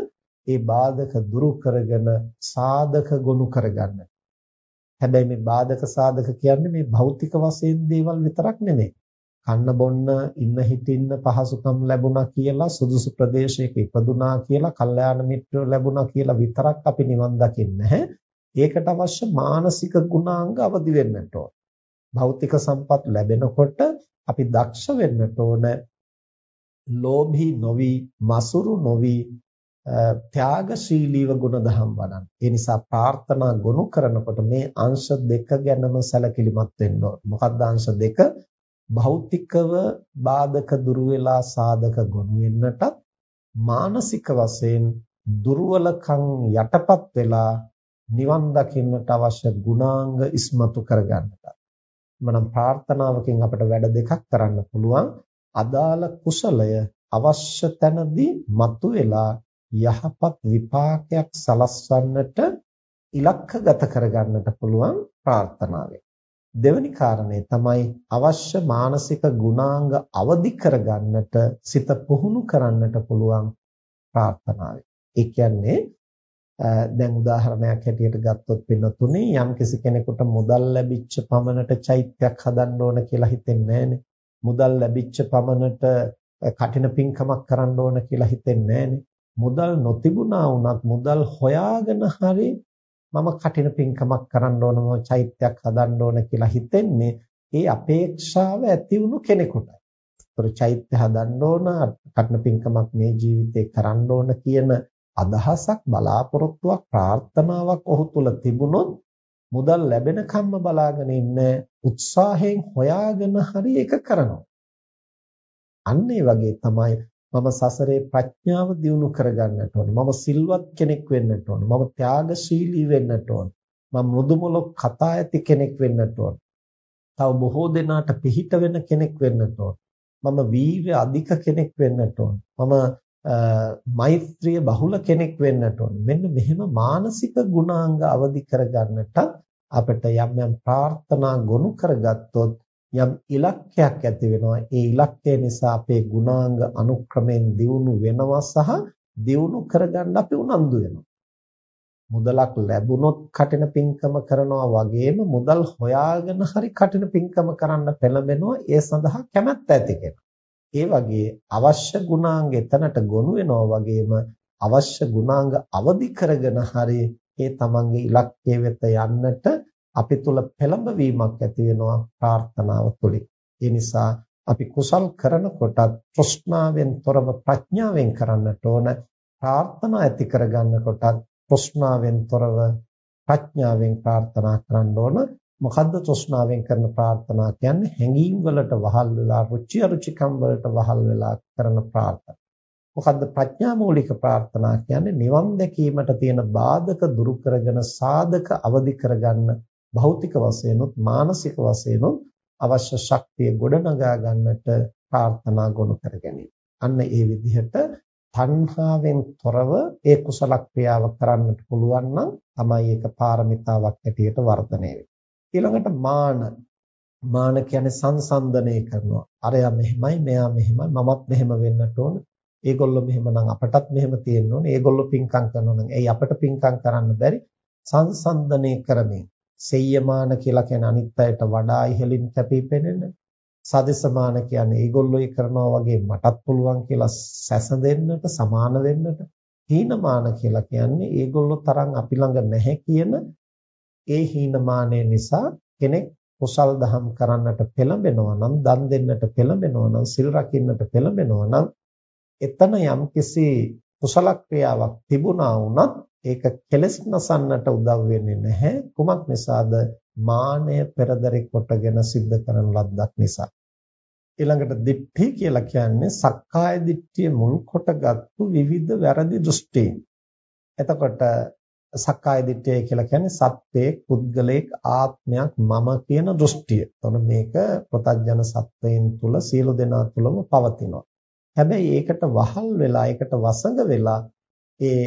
ඒ බාධක දුරු කරගෙන සාධක ගොනු කරගන්න. හැබැයි මේ බාධක සාධක කියන්නේ මේ භෞතික වශයෙන් දේවල් විතරක් නෙමෙයි. කන්න බොන්න ඉන්න හිටින්න පහසුකම් ලැබුණා කියලා සුදුසු ප්‍රදේශයක ඉපදුනා කියලා කල්යාණ මිත්‍රයෝ ලැබුණා කියලා විතරක් අපි නිවන් දකින්නේ නැහැ. ඒකට අවශ්‍ය මානසික ගුණාංග අවදි වෙන්නට ඕන. භෞතික සම්පත් ලැබෙනකොට අපි දක්ෂ වෙන්නට ඕන ලෝභී නොවි මසුරු නොවි ත්‍යාගශීලීව ගුණධම් වඩන්න. ඒ නිසා ප්‍රාර්ථනා ගොනු කරනකොට මේ අංශ දෙක ගැනම සැලකිලිමත් වෙන්න ඕන. මොකක්ද අංශ දෙක? භෞතිකව බාධක දුරු වෙලා සාධක ගොනු වෙන්නටත් මානසික වශයෙන් දුර්වලකම් යටපත් වෙලා නිවන් දකින්නට අවශ්‍ය ගුණාංග ඉස්මතු කරගන්නට. මනම් ප්‍රාර්ථනාවකින් අපිට වැඩ දෙකක් කරන්න පුළුවන්. අදාළ කුසලය අවශ්‍ය තැනදී මතුවලා යහපත් විපාකයක් සලස්වන්නට ඉලක්කගත කරගන්නට පුළුවන් ප්‍රාර්ථනාවෙන්. දෙවැනි කාරණේ තමයි අවශ්‍ය මානසික ගුණාංග අවදි කරගන්නට සිත පුහුණු කරන්නට පුළුවන් ප්‍රාර්ථනාවෙන්. ඒ කියන්නේ දැන් උදාහරණයක් හැටියට ගත්තොත් පින්නතුනේ යම්කිසි කෙනෙකුට මුදල් ලැබිච්ච පමණට චෛත්‍යයක් හදන්න ඕන කියලා හිතෙන්නේ නැහනේ. මුදල් ලැබිච්ච පමණට කටින පින්කමක් කරන්න ඕන කියලා හිතෙන්නේ නැහනේ. මුදල් නොතිබුණා වුණත් මුදල් හොයාගෙන හරි මම කටින පින්කමක් කරන්න ඕන මම චෛත්‍යයක් හදන්න ඕන කියලා හිතෙන්නේ ඒ අපේක්ෂාව ඇති වුණු කෙනෙකුටයි. ඒතර චෛත්‍ය හදන්න ඕන කටින පින්කමක් මේ ජීවිතේ කරන්න ඕන කියන අදහසක් බලාපොරොත්තුවක් ප්‍රාර්ථනාවක් ඔහු තුල තිබුණොත් මුදල් ලැබෙනකම්ම බලාගෙන ඉන්න උත්සාහයෙන් හොයාගෙන හරි ඒක කරනවා. අන්න ඒ වගේ තමයි මම සසරේ ප්‍රඥාව දියුණු කරගන්නට ඕන. මම සිල්වත් කෙනෙක් වෙන්නට ඕන. මම ත්‍යාගශීලී වෙන්නට ඕන. මම මෘදුමලක් කතා ඇති කෙනෙක් වෙන්නට ඕන. තව බොහෝ දෙනාට පිහිට වෙන කෙනෙක් වෙන්නට ඕන. මම වීර්ය අධික කෙනෙක් වෙන්නට ඕන. මම මෛත්‍රිය බහුල කෙනෙක් වෙන්නට ඕන. මෙන්න මෙහෙම මානසික ගුණාංග අවදි කරගන්නට අපිට යම් යම් ප්‍රාර්ථනා ගොනු කරගත්තොත් යම් ඉලක්කයක් ඇති වෙනවා. ඒ ඉලක්කය නිසා අපේ ගුණාංග අනුක්‍රමයෙන් දියුණු වෙනවා සහ දියුණු කරගන්න අපි උනන්දු වෙනවා. මුදලක් ලැබුණොත් කටින පින්කම කරනවා වගේම මුදල් හොයාගෙන හරි කටින පින්කම කරන්න පෙළඹෙනවා. ඒ සඳහා කැමැත්ත ඇති කෙනා. ඒ වගේ අවශ්‍ය ගුණාංග එතනට ගොනු වෙනවා වගේම අවශ්‍ය ගුණාංග අවදි කරගෙන හරි ඒ තමන්ගේ ඉලක්කය වෙත යන්නට අපි තුල පෙළඹවීමක් ඇති වෙනවා ප්‍රාර්ථනාව තුළින්. ඒ නිසා අපි කුසල් කරනකොටත් ප්‍රශ්නාවෙන් තොරව ප්‍රඥාවෙන් කරන්නට ඕන. ප්‍රාර්ථනා ඇති කරගන්නකොටත් ප්‍රශ්නාවෙන් තොරව ප්‍රඥාවෙන් ප්‍රාර්ථනා කරන්න ඕන. මොකද්ද තෘෂ්ණාවෙන් කරන ප්‍රාර්ථනා කියන්නේ හැඟීම් වලට වහල් වෙලා රුචි අරුචිකම් වලට වහල් වෙලා කරන ප්‍රාර්ථනා. මොකද්ද ප්‍රඥා මූලික ප්‍රාර්ථනා කියන්නේ නිවන් දැකීමට තියෙන බාධක දුරු කරගෙන සාධක අවදි කරගන්න භෞතික වශයෙන්ුත් මානසික වශයෙන්ුත් අවශ්‍ය ශක්තිය ගොඩනගා ගන්නට ප්‍රාර්ථනා ගොනු කර ගැනීම. අන්න ඒ විදිහට තණ්හාවෙන් තොරව ඒ කුසල ක්‍රියාව කරන්නට පුළුවන් නම් තමයි ඒක පාරමිතාවක් හැටියට වර්ධනය වෙන්නේ. ඊළඟට මාන මාන කියන්නේ සංසන්දනය කරනවා. අරයා මෙහෙමයි, මෙයා මෙහෙමයි, මමත් මෙහෙම වෙන්නට ඕන. ඒගොල්ලෝ මෙහෙම නම් අපටත් මෙහෙම තියෙන්න ඕනේ. ඒගොල්ලෝ පිංකම් කරනවා නම් එයි අපට පිංකම් කරන්න බැරි. සංසන්දනය කරමින් සෙය්‍යමාන කියලා කියන අනිත් අයට වඩා ඉහළින් කැපී පෙනෙන. සදසමාන කියන්නේ ඒගොල්ලෝ ඒ කරනවා වගේ මටත් පුළුවන් කියලා සැසඳෙන්නට, සමාන වෙන්නට. හීනමාන කියලා කියන්නේ ඒගොල්ලෝ තරම් අපි ළඟ නැහැ කියන ඒ හීනමානය නිසා කෙනෙක් කුසල් දහම් කරන්නට පෙළඹෙනවා නම් දන් දෙන්නට පෙළඹෙනවා නම් සිල් රකින්නට පෙළඹෙනවා නම් එතන යම්කිසි කුසල ක්‍රියාවක් තිබුණා වුණත් ඒක කෙලස් නසන්නට උදව් වෙන්නේ නැහැ කුමක් නිසාද මානය පෙරදරි කොටගෙන සිද්ධ කරන ලද්දක් නිසා ඊළඟට දිට්ඨි කියලා කියන්නේ සක්කාය දිට්ඨිය මුල් කොටගත්තු විවිධ වැරදි දෘෂ්ටීන් එතකොට සක්කාය දිට්ඨිය කියලා කියන්නේ සත්වයේ පුද්ගලයක ආත්මයක් මම කියන දෘෂ්ටිය. එතකොට මේක ප්‍රතඥ සත්වයන් තුල සියලු දෙනා තුලම පවතිනවා. හැබැයි ඒකට වහල් වෙලා ඒකට වසඟ වෙලා ඒ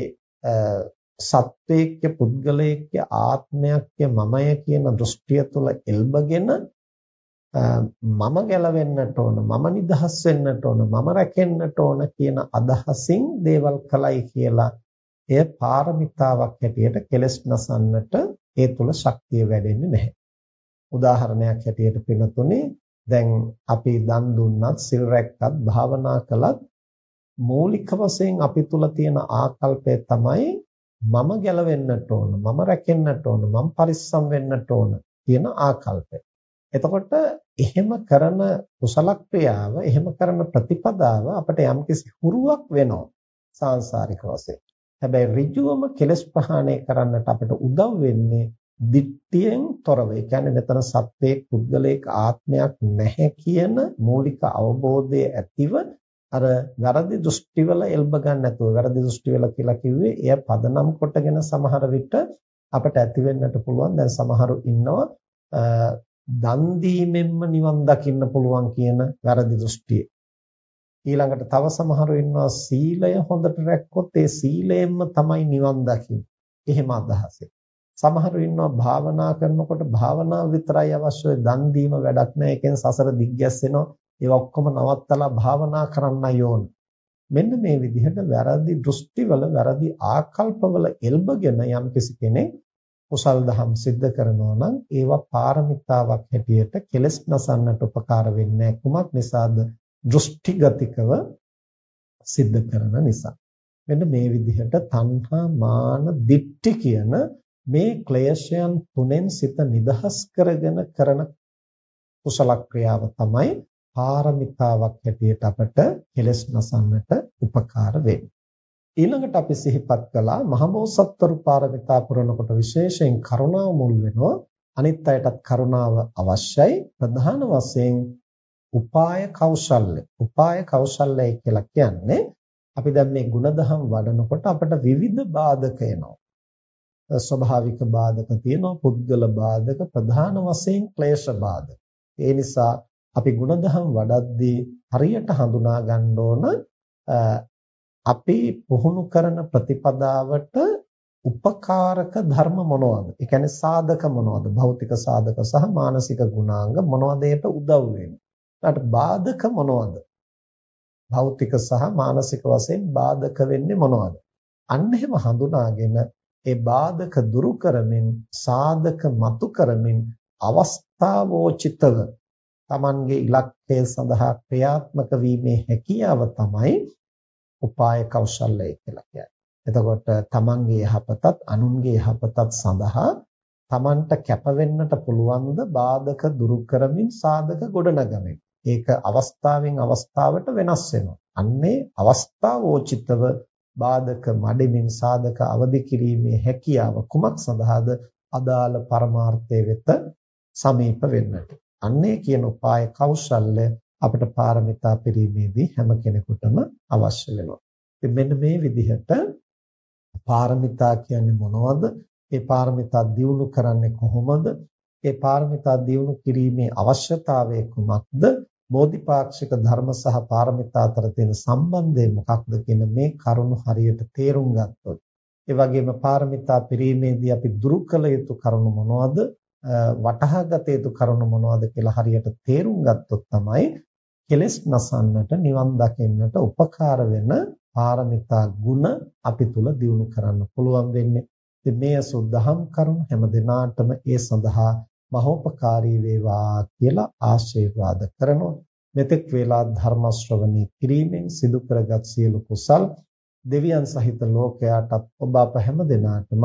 සත්වයේක පුද්ගලයේක ආත්මයක් මමය කියන දෘෂ්ටිය තුල එල්බගෙන මම ගැලවෙන්නට ඕන මම නිදහස් වෙන්නට ඕන මම රැකෙන්නට ඕන කියන අදහසින් දේවල් කලයි කියලා එය පාරමිතාවක් හැටියට කෙලස් නසන්නට ඒ තුල ශක්තිය වැඩෙන්නේ නැහැ. උදාහරණයක් හැටියට පින්නතුනේ දැන් අපි දන් දුන්නත් සිල් රැක්කත් භාවනා කළත් මූලික වශයෙන් අපි තුල තියෙන ආකල්පය තමයි මම ගැලවෙන්නට ඕන මම රැකෙන්නට ඕන මම පරිස්සම් වෙන්නට ඕන කියන ආකල්පය. එතකොට එහෙම කරන කුසල ක්‍රියාව එහෙම කරන ප්‍රතිපදාව අපිට යම්කිසි හුරුවක් වෙනවා සාංශාරික වශයෙන්. හැබැයි ඍජුවම කෙලස් ප්‍රහාණය කරන්නට අපිට උදව් වෙන්නේ දිට්ඨියෙන් තොරව. ඒ කියන්නේ මෙතන සත්වයේ පුද්ගලයක ආත්මයක් නැහැ කියන මූලික අවබෝධය ඇතිව අර වැරදි දෘෂ්ටිවල එල්බ ගන්න නැතුව වැරදි දෘෂ්ටිවල කියලා කිව්වේ එය පදනම් කොටගෙන සමහර විට අපට ඇති වෙන්නට පුළුවන් දැන් සමහරු ඉන්නවා දන් දීමෙන්ම නිවන් දකින්න පුළුවන් කියන වැරදි දෘෂ්ටිය. ඊළඟට තව සමහරු ඉන්නවා සීලය හොඳට රැක්කොත් ඒ සීලයෙන්ම තමයි නිවන් දකින්නේ. එහෙම අදහසෙන්. සමහරු ඉන්නවා භාවනා කරනකොට භාවනාව විතරයි අවශ්‍ය දන් දීම වැඩක් නෑ. ඒකෙන් සසර දිග්ගැස්සෙනවා. ඒව ඔක්කොම නවත්තලා භාවනා කරන්නයි ඕන. මෙන්න මේ විදිහට වැරදි දෘෂ්ටිවල වැරදි ආකල්පවල එල්බගෙන යම්කිසි කෙනෙක් කුසල් දහම් සිද්ධ කරනවා නම් ඒවා පාරමිතාවක් හැටියට කෙලස් නසන්නට උපකාර වෙන්නේ කුමක් නිසාද දෘෂ්ටිගතිකව සිද්ධ කරන නිසා. මෙන්න මේ විදිහට තණ්හා මාන දිට්ඨි කියන මේ ක්ලේශයන් තුනෙන් සිත නිදහස් කරගෙන කරන කුසල ක්‍රියාව තමයි පාරමිතාවක් හැටියට අපට කෙලස් නසන්නට උපකාර වෙන්නේ. ඊළඟට අපි සිහිපත් කළා මහබෝසත්වරු පාරමිතා පුරනකොට විශේෂයෙන් කරුණාව මුල් වෙනවා. අනිත් අයටත් කරුණාව අවශ්‍යයි. ප්‍රධාන වශයෙන් උපාය කෞශල්‍ය. උපාය කෞශල්‍යය කියලා කියන්නේ අපි දැන් මේ ಗುಣධම් වඩනකොට අපට විවිධ බාධක එනවා. ස්වභාවික බාධක තියෙනවා, පුද්ගල බාධක, ප්‍රධාන වශයෙන් ක්ලේශ බාධක. ඒ නිසා අපි ಗುಣධම් වඩද්දී හරියට හඳුනා ගන්න ඕන අපි පුහුණු කරන ප්‍රතිපදාවට උපකාරක ධර්ම මොනවද? ඒ කියන්නේ සාධක මොනවද? භෞතික සාධක සහ මානසික ගුණාංග මොනවද ඒට උදව් වෙන්නේ? ඊට බාධක මොනවද? භෞතික සහ මානසික වශයෙන් බාධක වෙන්නේ මොනවද? අන්න එහෙම හඳුනාගෙන ඒ බාධක දුරු කරමින් සාධක මතු කරමින් අවස්ථාවෝචිතව Tamanගේ ඉලක්කය සඳහා ක්‍රියාත්මක වීමේ හැකියාව තමයි උපාය කෞශල්‍යය කියලා කියන්නේ. එතකොට Tamanගේ යහපතත් අනුන්ගේ යහපතත් සඳහා Tamanට කැප වෙන්නට පුළුවන් ද බාධක දුරු කරමින් සාධක ගොඩනගමින්. ඒක අවස්ථාවෙන් අවස්ථාවට වෙනස් වෙනවා. අන්නේ අවස්ථාවෝචිතව බාධක මඩමින් සාධක අවදි කිරීමේ හැකියාව කුමක් සඳහාද අදාළ පරමාර්ථය වෙත සමීප වෙන්නට. අන්නේ කියන උපාය කෞශල්‍ය අපිට පාරමිතා පිරීමේදී හැම කෙනෙකුටම අවශ්‍ය වෙනවා. ඉතින් මෙන්න මේ විදිහට පාරමිතා කියන්නේ මොනවද? ඒ පාරමිතා දියුණු කරන්නේ කොහොමද? ඒ පාරමිතා දියුණු කිරීමේ අවශ්‍යතාවය කුමක්ද? බෝධිපාක්ෂික ධර්ම සහ පාරමිතා අතර තියෙන සම්බන්ධය මොකක්ද කියන මේ කරුණු හරියට තේරුම් ගත්තොත් ඒ වගේම පාරමිතා පිරීමේදී අපි දුරු කළ යුතු කරුණු මොනවද වටහා ගත යුතු කරුණු මොනවද කියලා හරියට තේරුම් ගත්තොත් තමයි කෙලෙස් නසන්නට නිවන් දකින්නට උපකාර වෙන පාරමිතා ගුණ අපි තුල දියුණු කරන්න පුළුවන් වෙන්නේ. ඉතින් මේ සුද්ධහම් කරුණ හැම දිනාටම ඒ සඳහා මහෝපකාරී වේවා කියලා ආශිර්වාද කරනවා. මෙතෙක් වේලා ධර්ම ශ්‍රවණී කිරීමෙන් සිදු කරගත් සියලු කුසල් දෙවියන් සහිත ලෝකයාටත් ඔබ අප හැම දිනාටම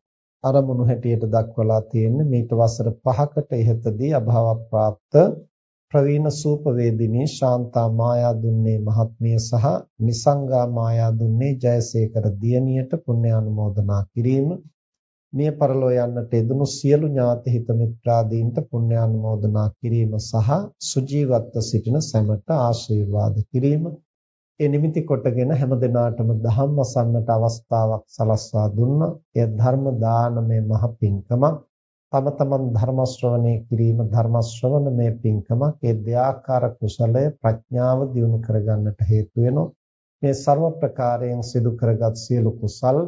අරමුණු හැටියට දක්වලා තියෙන්නේ මේක වසර 5කට ඉහතදී අභාව પ્રાપ્ત ප්‍රවීණ සූපවේදිනී ශාන්තා මායාදුන්නේ මහත්මිය සහ නිසංගා මායාදුන්නේ ජයසේකර දියණියට පුණ්‍ය ආනුමෝදනා කිරීම මිය පරලෝ යන්නට යෙදුණු සියලු ඥාති හිත මිත්‍රාදීන්ට පුණ්‍ය ආනුමෝදනා කිරීම සහ සුජීවත්ව සිටින සැමට ආශිර්වාද කිරීම ඒ නිමිති කොටගෙන හැම දිනාටම ධම්ම අසන්නට අවස්ථාවක් සලස්වා දුන්නා. එය ධර්ම දානමය මහ පිංකමක්. තම තමන් ධර්ම ශ්‍රවණය කිරීම ධර්ම ශ්‍රවණමය පිංකමක්. ඒ දෙආකාර කුසලය ප්‍රඥාව දියුණු කරගන්නට හේතු වෙනවා. මේ ਸਰව ප්‍රකාරයෙන් සිදු කරගත් සියලු කුසල්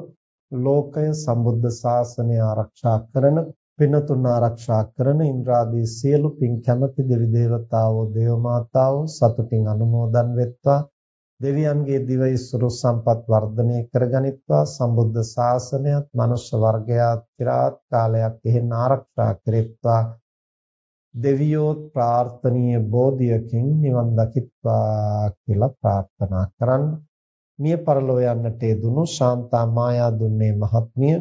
ලෝකය සම්බුද්ධ ශාසනය ආරක්ෂා කරන පිනතුන් ආරක්ෂා කරන ඉන්ද්‍රාදී සියලු පින් කැමැති දෙවි දේවතාවෝ දේව මාතාවෝ සතුටින් අනුමෝදන් වෙත්වා දෙවියන්ගේ දිවයිසුරු සම්පත් වර්ධනය කරගනිත්වා. සම්බුද්ධ ශාසනයත් මනුෂ්‍ය වර්ගයාත් চিරාත් කාලයක් එහෙන් ආරක්ෂා කෙරෙත්වා. දෙවියෝත් ප්‍රාර්ථනීය බෝධියකින් නිවන් දකිත්වා කියලා ප්‍රාර්ථනා කරන්න. මිය පරලෝ යන්නට යෙදුණු ශාන්තා මායා දුන්නේ මහත්මිය.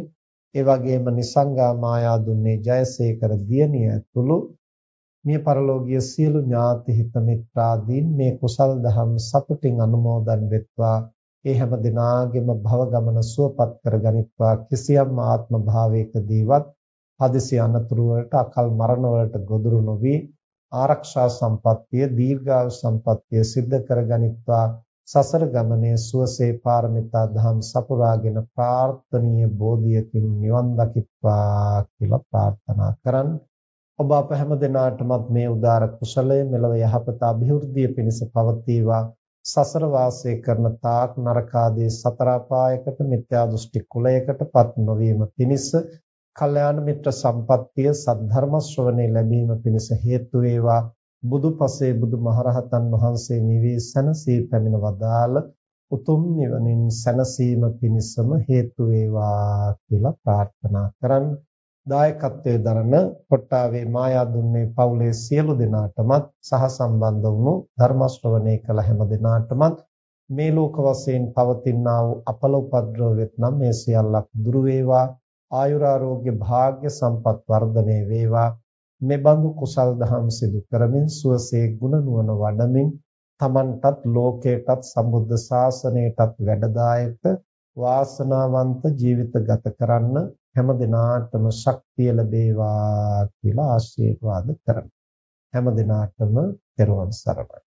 ඒ වගේම නිසංගා මායා දුන්නේ ජයසේකර දියණිය ඇතුළු මේ පරලෝකීය සියලු ඥාති හිත මිත්‍රාදීන් මේ කුසල් දහම් සතුටින් අනුමෝදන් වෙත්වා. ඒ හැම දිනාගෙම භව ගමන සුවපත් කරගනිත්වා කිසියම් ආත්ම භාවයකදීවත් හදිසි අනතුරු වලට අකල් මරණ වලට ගොදුරු නොවි ආරක්ෂා සම්පත්තිය දීර්ඝායු සම්පත්තිය සිද්ධ කරගනිත්වා සසර ගමනේ සුවසේ පාරමිතා දහම් සපුරාගෙන ප්‍රාර්ථනීය බෝධියකින් නිවන් දකිත්වා කියලා ප්‍රාර්ථනා කරන්නේ ඔබ අප හැම දිනාටමත් මේ උදාර කුසලය මෙලව යහපත અભිවෘද්ධිය පිණිස පවතිවා. සසර වාසය කරන තාක් නරකාදී සතර අපායකට මිත්‍යා දෘෂ්ටි කුලයකටපත් නොවීම පිණිස කල්යාණ මිත්‍ර සම්පත්තිය සද්ධර්ම ශ්‍රවණේ ලැබීම පිණිස හේතු වේවා. බුදුපසේ බුදුමහරහතන් වහන්සේ නිවී සැනසී පැමිණ වදාළ උතුම් නිවනින් සැනසීම පිණිසම හේතු වේවා කියලා ප්‍රාර්ථනා කරන්නේ. දායකත්වයේ දරන කොට්ටාවේ මායාදුන්නේ පවුලේ සියලු දෙනාටමත් සහ සම්බන්ධ වුණු ධර්ම ශ්‍රවණය කළ හැම දෙනාටමත් මේ ලෝක වශයෙන් පවතිනා වූ අපල උපද්‍රව වෙත්නම් මේ සියල්ලක් දුරු වේවා ආයුරාෝග්‍ය භාග්ය සම්පත් වර්ධනය වේවා. මේ බඳු කුසල් දහම් සිදු කරමින් සුවසේ ගුණ නුවණ වඩමින් තමන්ටත් ලෝකයටත් සම්බුද්ධ ශාසනයටත් වැඩදායක වාසනාවන්ත ජීවිත ගත කරන්න හැම දිනාටම ශක්තිය ලැබේවා කියලා ආශිර්වාද කරමි. හැම දිනාටම පෙරවන් සරණයි.